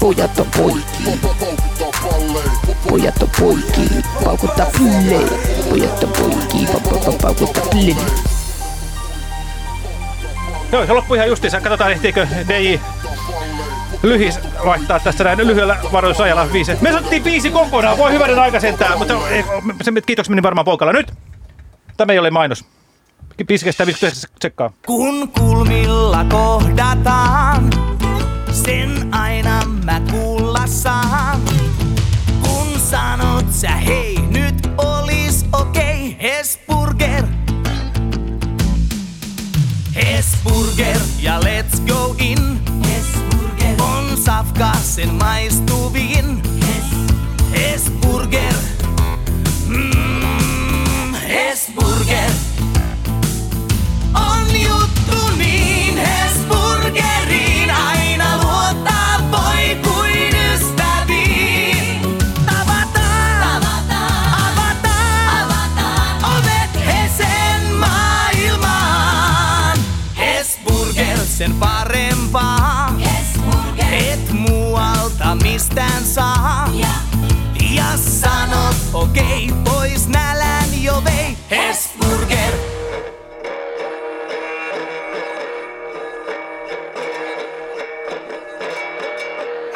Pojat on poikia. Pojat on poikia. Paukuttaa pille. Pojat on poikia. Pa, pa, pa, paukuttaa pille. Joo, se loppui ihan justiinsa. Katsotaan, ehtiikö DJ Lyhis vaihtaa tässä näin lyhyellä varoitusajalla viisi. Me sanottiin biisi kokonaan, voi hyvänen aika sentään, mutta se kiitoksia meni varmaan poikalla. Nyt tämä ei ole mainos. Biisi kestää 59 sekkaa. Kun kulmilla kohdataan, sen aina mä kuulla saan. Kun sanot sä hei, nyt olis okei, okay, Hesburger. Hesburger ja let's go in. Safka sen maistuvin. Hesburger. Mm, Hesburger. On juttu niin Hesburgeriin aina luottaa voi kuin ystäviin. Tavataan, avataan, ovet Hesen maailmaan. Hesburger sen parempaa, Ja sanot okei, okay, pois nälän jo vei Hesburger.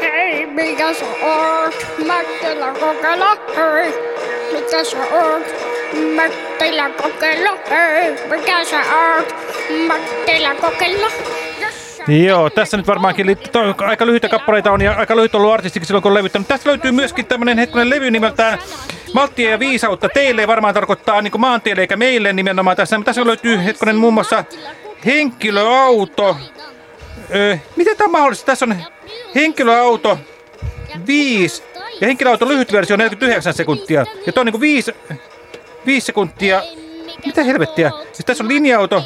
Hei, mikä sä oot? Mättilä kokeilla, hei. Mitä sä oot? Mättilä kokeilla, hei. Mikä sä oot? Mättilä kokeilla. Joo, tässä nyt varmaankin aika lyhyitä kappaleita on ja aika lyhyt ollut artistikin silloin kun on levyttänyt. Tästä löytyy myöskin tämmönen hetkonen levy nimeltään Malttia ja viisautta. Teille varmaan tarkoittaa niin maantielle eikä meille nimenomaan tässä. Tässä löytyy hetkonen muun muassa henkilöauto. Öö, miten tämä on mahdollista? Tässä on henkilöauto 5 ja henkilöauto lyhyt versio 49 sekuntia. Ja tuo on niin 5, 5 sekuntia. Mitä helvettiä? Siis tässä on linja-auto.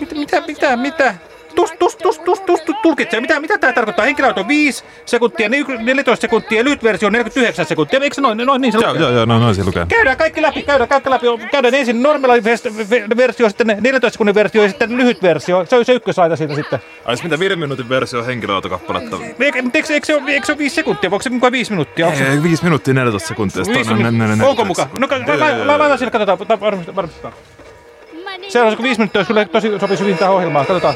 Mitä, mitä, mitä, mitä? Tus, tus, tus, tus, tus, tus, tulkitsee. Mitä, mitä tämä tarkoittaa? Henkilöauto on 5 sekuntia, ny- 14 sekuntia ja lyhyt versio on 49 sekuntia. Eikö se noin, noin niin se Joo, lukee? joo, joo, no, noin se lukee. Käydään kaikki läpi, käydään kaikki läpi. Käydään ensin normaali vers- ve- versio, sitten 14 sekunnin versio ja sitten lyhyt versio. Se on se ykköslaita siitä sitten. Ai siis mitä viiden minuutin versio on henkilöautokappaletta? Eikö, mutta eikö, eikö, se ole, eikö se ole viisi sekuntia? Onko se mukaan viisi minuuttia? Onko se... Ei, viisi minuuttia 14 sekuntia. Onko 14 mukaan? No, sekuntia. ka- Joo, joo, la- joo. laitetaan sinne, katsotaan, ta- varmistetaan. varmistetaan. Seuraavaksi viisi minuuttia olisi kyllä tosi sopisi hyvin tähän ohjelmaan. Katsotaan.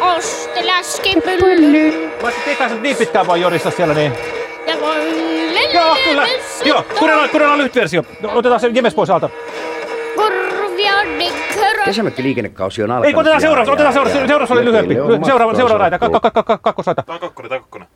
Osti läskipyllyn Vaikka ei pääse niin pitkään voi jorista siellä, niin... ja voille Joo, kyllä. Joo, kuunnellaan, kuunnellaan lyhyt versio. Otetaan se Jemes pois alta. kurvia nikkarot. Kesämökkiliikennekausi on alkanut. Ei, otetaan ja- seuraava, otetaan ja- seuraava. ja- Seuraava oli lyhyempi. on Seuraava, seuraava raita. saatu. Kak- kak- kak- Kakkosoita. Tää on kakkonen, tää on kakkonen.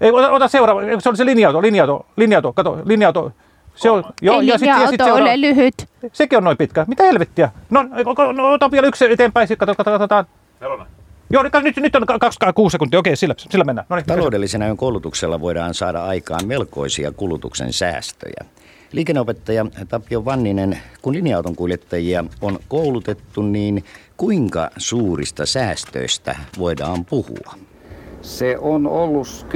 Ei, ota, ota seuraava. Se oli se linja-auto, linja-auto, linja-auto. Kato, linja-auto. Se on, joo, Ei ja sitten ja sit linja-auto seuraava. ole lyhyt. Sekin on noin pitkä. Mitä helvettiä? No, no, no ota vielä yksi eteenpäin. Sitten kato, kato, katsotaan. Nelonen. Joo, nyt, nyt, nyt on 26 sekuntia. Okei, sillä, sillä mennään. No niin, Taloudellisen ajan koulutuksella voidaan saada aikaan melkoisia kulutuksen säästöjä. Liikenneopettaja Tapio Vanninen, kun linja-auton kuljettajia on koulutettu, niin kuinka suurista säästöistä voidaan puhua? Se on ollut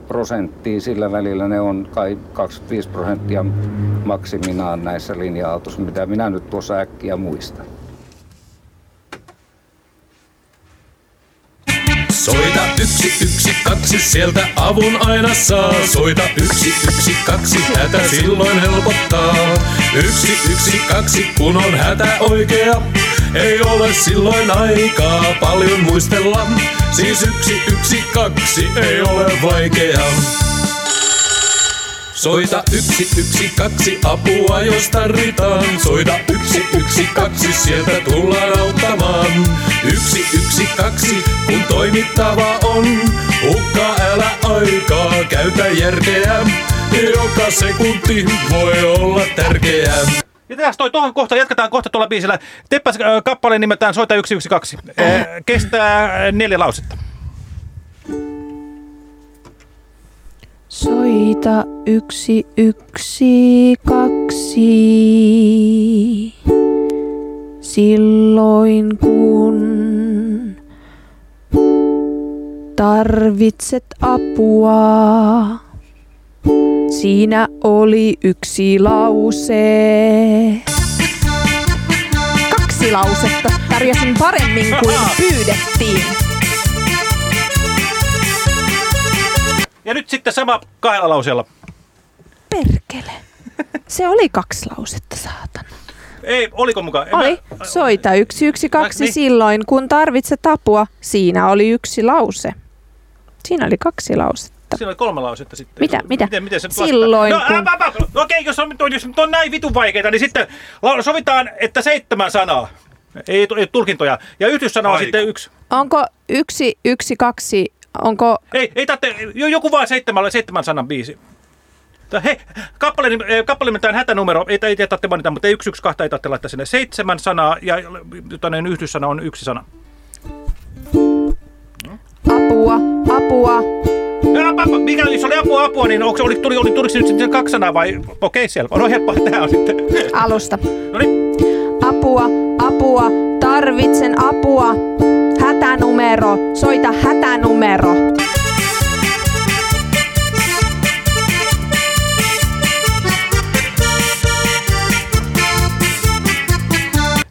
10-25 prosenttia, sillä välillä ne on kai 25 prosenttia maksiminaan näissä linja-autoissa, mitä minä nyt tuossa äkkiä muistan. Soita yksi yksi kaksi, sieltä avun aina saa. Soita yksi yksi kaksi, hätä silloin helpottaa. Yksi yksi kaksi, kun on hätä oikea. Ei ole silloin aikaa paljon muistella. Siis yksi yksi kaksi, ei ole vaikea. Soita yksi yksi kaksi apua jos tarvitaan. Soita yksi yksi kaksi sieltä tullaan auttamaan. Yksi yksi kaksi kun toimittava on. Hukkaa älä aikaa käytä järkeä. Joka sekunti voi olla tärkeää. Jätetään toi tuohon kohta, jatketaan kohta tuolla biisillä. Teppäs kappaleen nimeltään Soita 112. Äh, kestää neljä lausetta. Soita yksi yksi kaksi. Silloin kun tarvitset apua. Siinä oli yksi lause. Kaksi lausetta tarjosin paremmin kuin pyydettiin. Ja nyt sitten sama kahdella lauseella. Perkele. Se oli kaksi lausetta, saatana. Ei, oliko mukaan? Oli. Mä, Soita 112 Niin. silloin, kun tarvitset apua. Siinä oli yksi lause. Siinä oli kaksi lausetta. siinä oli kolme lausetta sitten. Mitä, mitä? Miten, miten se Silloin? No, kun- ää, ää, ää, Okei, jos on, jos on näin vitun vaikeita, niin sitten sovitaan, että seitsemän sanaa. Ei, ei tulkintoja. Ja yhdyssana on sitten yksi. Onko yksi, yksi, kaksi, onko... Ei, ei tarvitse, jo- joku vaan seitsemän, seitsemän sanan biisi. Hei, kappale, eh, kappale nimeltään hätänumero, ei, ei, tarvitse mainita, mutta ei yksi, yksi, kahta ei tarvitse laittaa sinne. Seitsemän sanaa ja jotain yhdyssana on yksi sana. Apua, apua. Ja, apua, mikä jos oli apua, apua, niin onko, oli, tuli, oli, tuliko se nyt sitten kaksi sanaa vai? Okei, siellä. On helppoa, *laughs* tämä on sitten. Alusta. No niin. Apua, apua, tarvitsen apua. Hätänumero, soita hätänumero.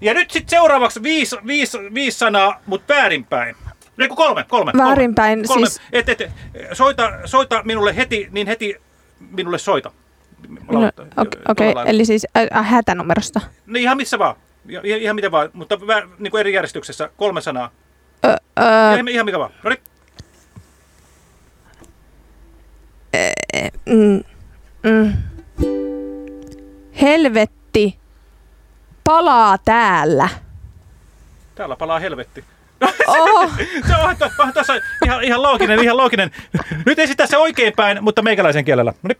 Ja nyt sitten seuraavaksi viisi, viisi, viisi sanaa, mutta väärinpäin. Ei kun kolme, kolme. Väärinpäin, kolme. siis- Et, et, soita, soita minulle heti, niin heti minulle soita. No, Okei, okay, eli siis ä, ä, hätänumerosta. No ihan missä vaan. Ihan, miten vaan, mutta niin kuin eri järjestyksessä. Kolme sanaa. Ö, ö, Ihan, ihan mikä vaan. No niin. mm, mm. Helvetti palaa täällä. Täällä palaa helvetti. *laughs* Oho. se on to- on tuossa ihan, ihan looginen, ihan looginen. Nyt esitä se oikein päin, mutta meikäläisen kielellä. No niin.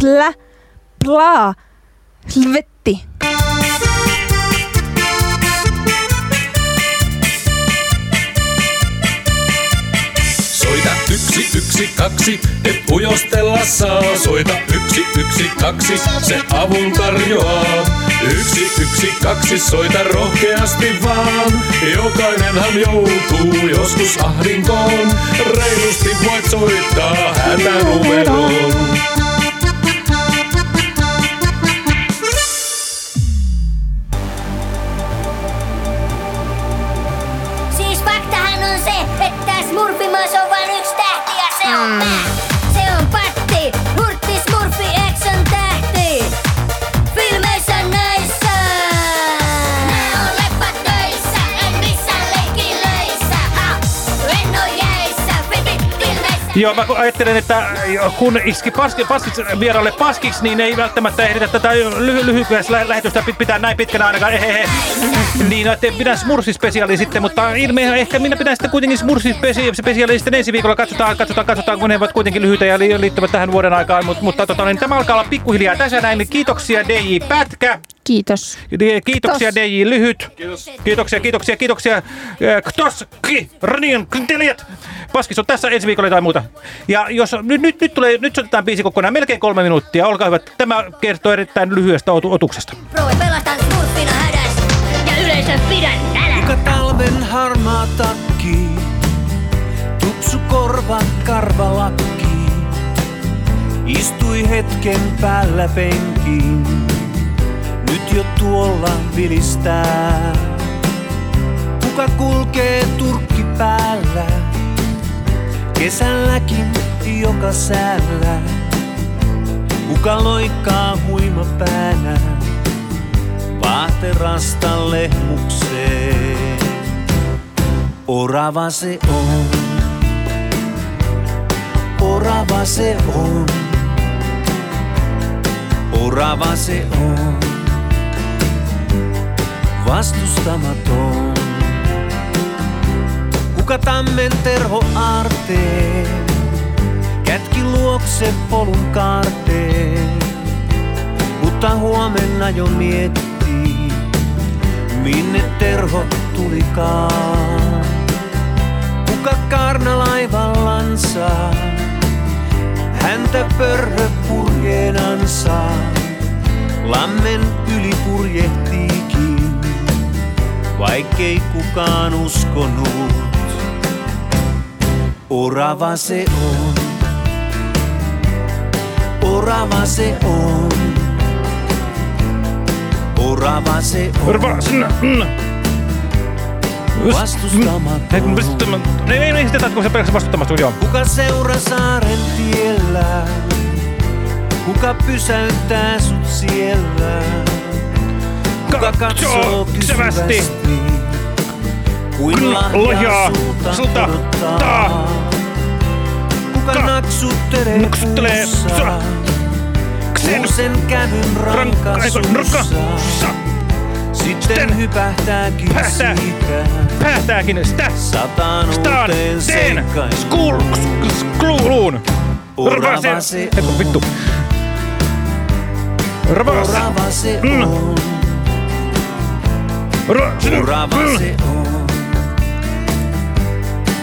Plä, plaa, helvetti. Yksi kaksi, et ujostella saa. Soita yksi yksi kaksi, se avun tarjoaa. Yksi, yksi, kaksi, soita rohkeasti vaan. Jokainenhan joutuu joskus ahdinkoon. Reilusti voit soittaa hätänumeroon. Tähti ja Joo, mä ajattelen, että kun iski paski, paskiksi vieraille paskiksi, niin ei välttämättä ehditä tätä lyhy lyhykäistä lä- lähetystä pit- pitää näin pitkänä ainakaan. Ehehe. Niin, että pidän smursispesiaali sitten, mutta ilme, ehkä minä pidän sitten kuitenkin smursispesiaali sitten ensi viikolla. Katsotaan, katsotaan, katsotaan, kun ne ovat kuitenkin lyhyitä ja li- liittyvät tähän vuoden aikaan. Mutta, mutta tota, niin, tämä alkaa olla pikkuhiljaa tässä näin. Kiitoksia DJ Pätkä. Kiitos. Kiitoksia DJ Lyhyt. Kiitos. Kiitoksia, kiitoksia, kiitoksia. Ktos, ki, ranion, kntelijät. Paskis on tässä ensi viikolla jotain muuta. Ja jos nyt, nyt, nyt, tulee, nyt soitetaan biisi kokonaan, melkein kolme minuuttia. Olkaa hyvät. Tämä kertoo erittäin lyhyestä otu, otuksesta. Pelastan Smurfina hädäs ja yleisön pidän nälän. Kuka talven harmaa takki, tupsu korva karvalakki, istui hetken päällä penkiin, jo tuolla vilistää. Kuka kulkee turkki päällä, kesälläkin joka säällä, kuka loikkaa huima päänä? Vaaterasta lehmukseen. Orava se on, orava se on, orava se on, vastustamaton. Kuka tammen terho aarteen, kätki luokse polun kaarteen, mutta huomenna jo miettii, minne terho tulikaan. Kuka karnalaivallansa, häntä pörrö purjeenansa, lammen yli purjehtiikin, vaikkei kukaan uskonut. Orava se on, orava se on. Orava se on. Orava sinä. Mm. Vastustamaton. Ei, ei, ei, sitä, kun se pelkästään vastustamaton, joo. Kuka seuraa saaren tiellä? Kuka pysäyttää sut siellä? Kuka katsoo kysyvästi? Kuin lahjaa sulta odottaa? Kuka naksuttelee puussa? Kuusen kävyn rankasuussa? Sitten hypähtääkin Pähtää. siitä. Päähtääkin sitä. Sataan Staan. uuteen Teen. seikkailuun. Skul. Skluun. Orava se Ei kun vittu. Orava se. Orava se Mm. Se. Orava Mm. se on.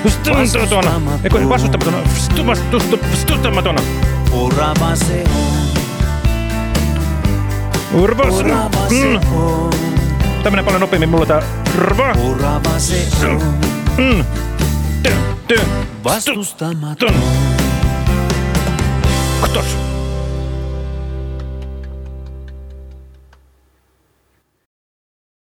Vastustamaton. Eikö vastustamaton? Vastu- vastu- Vastustamaton. Orava se on. Se. Se Mm. on. Tää menee paljon nopeammin mulla tää. Orava. Orava se on. Mm. Vastustamaton. Ktos.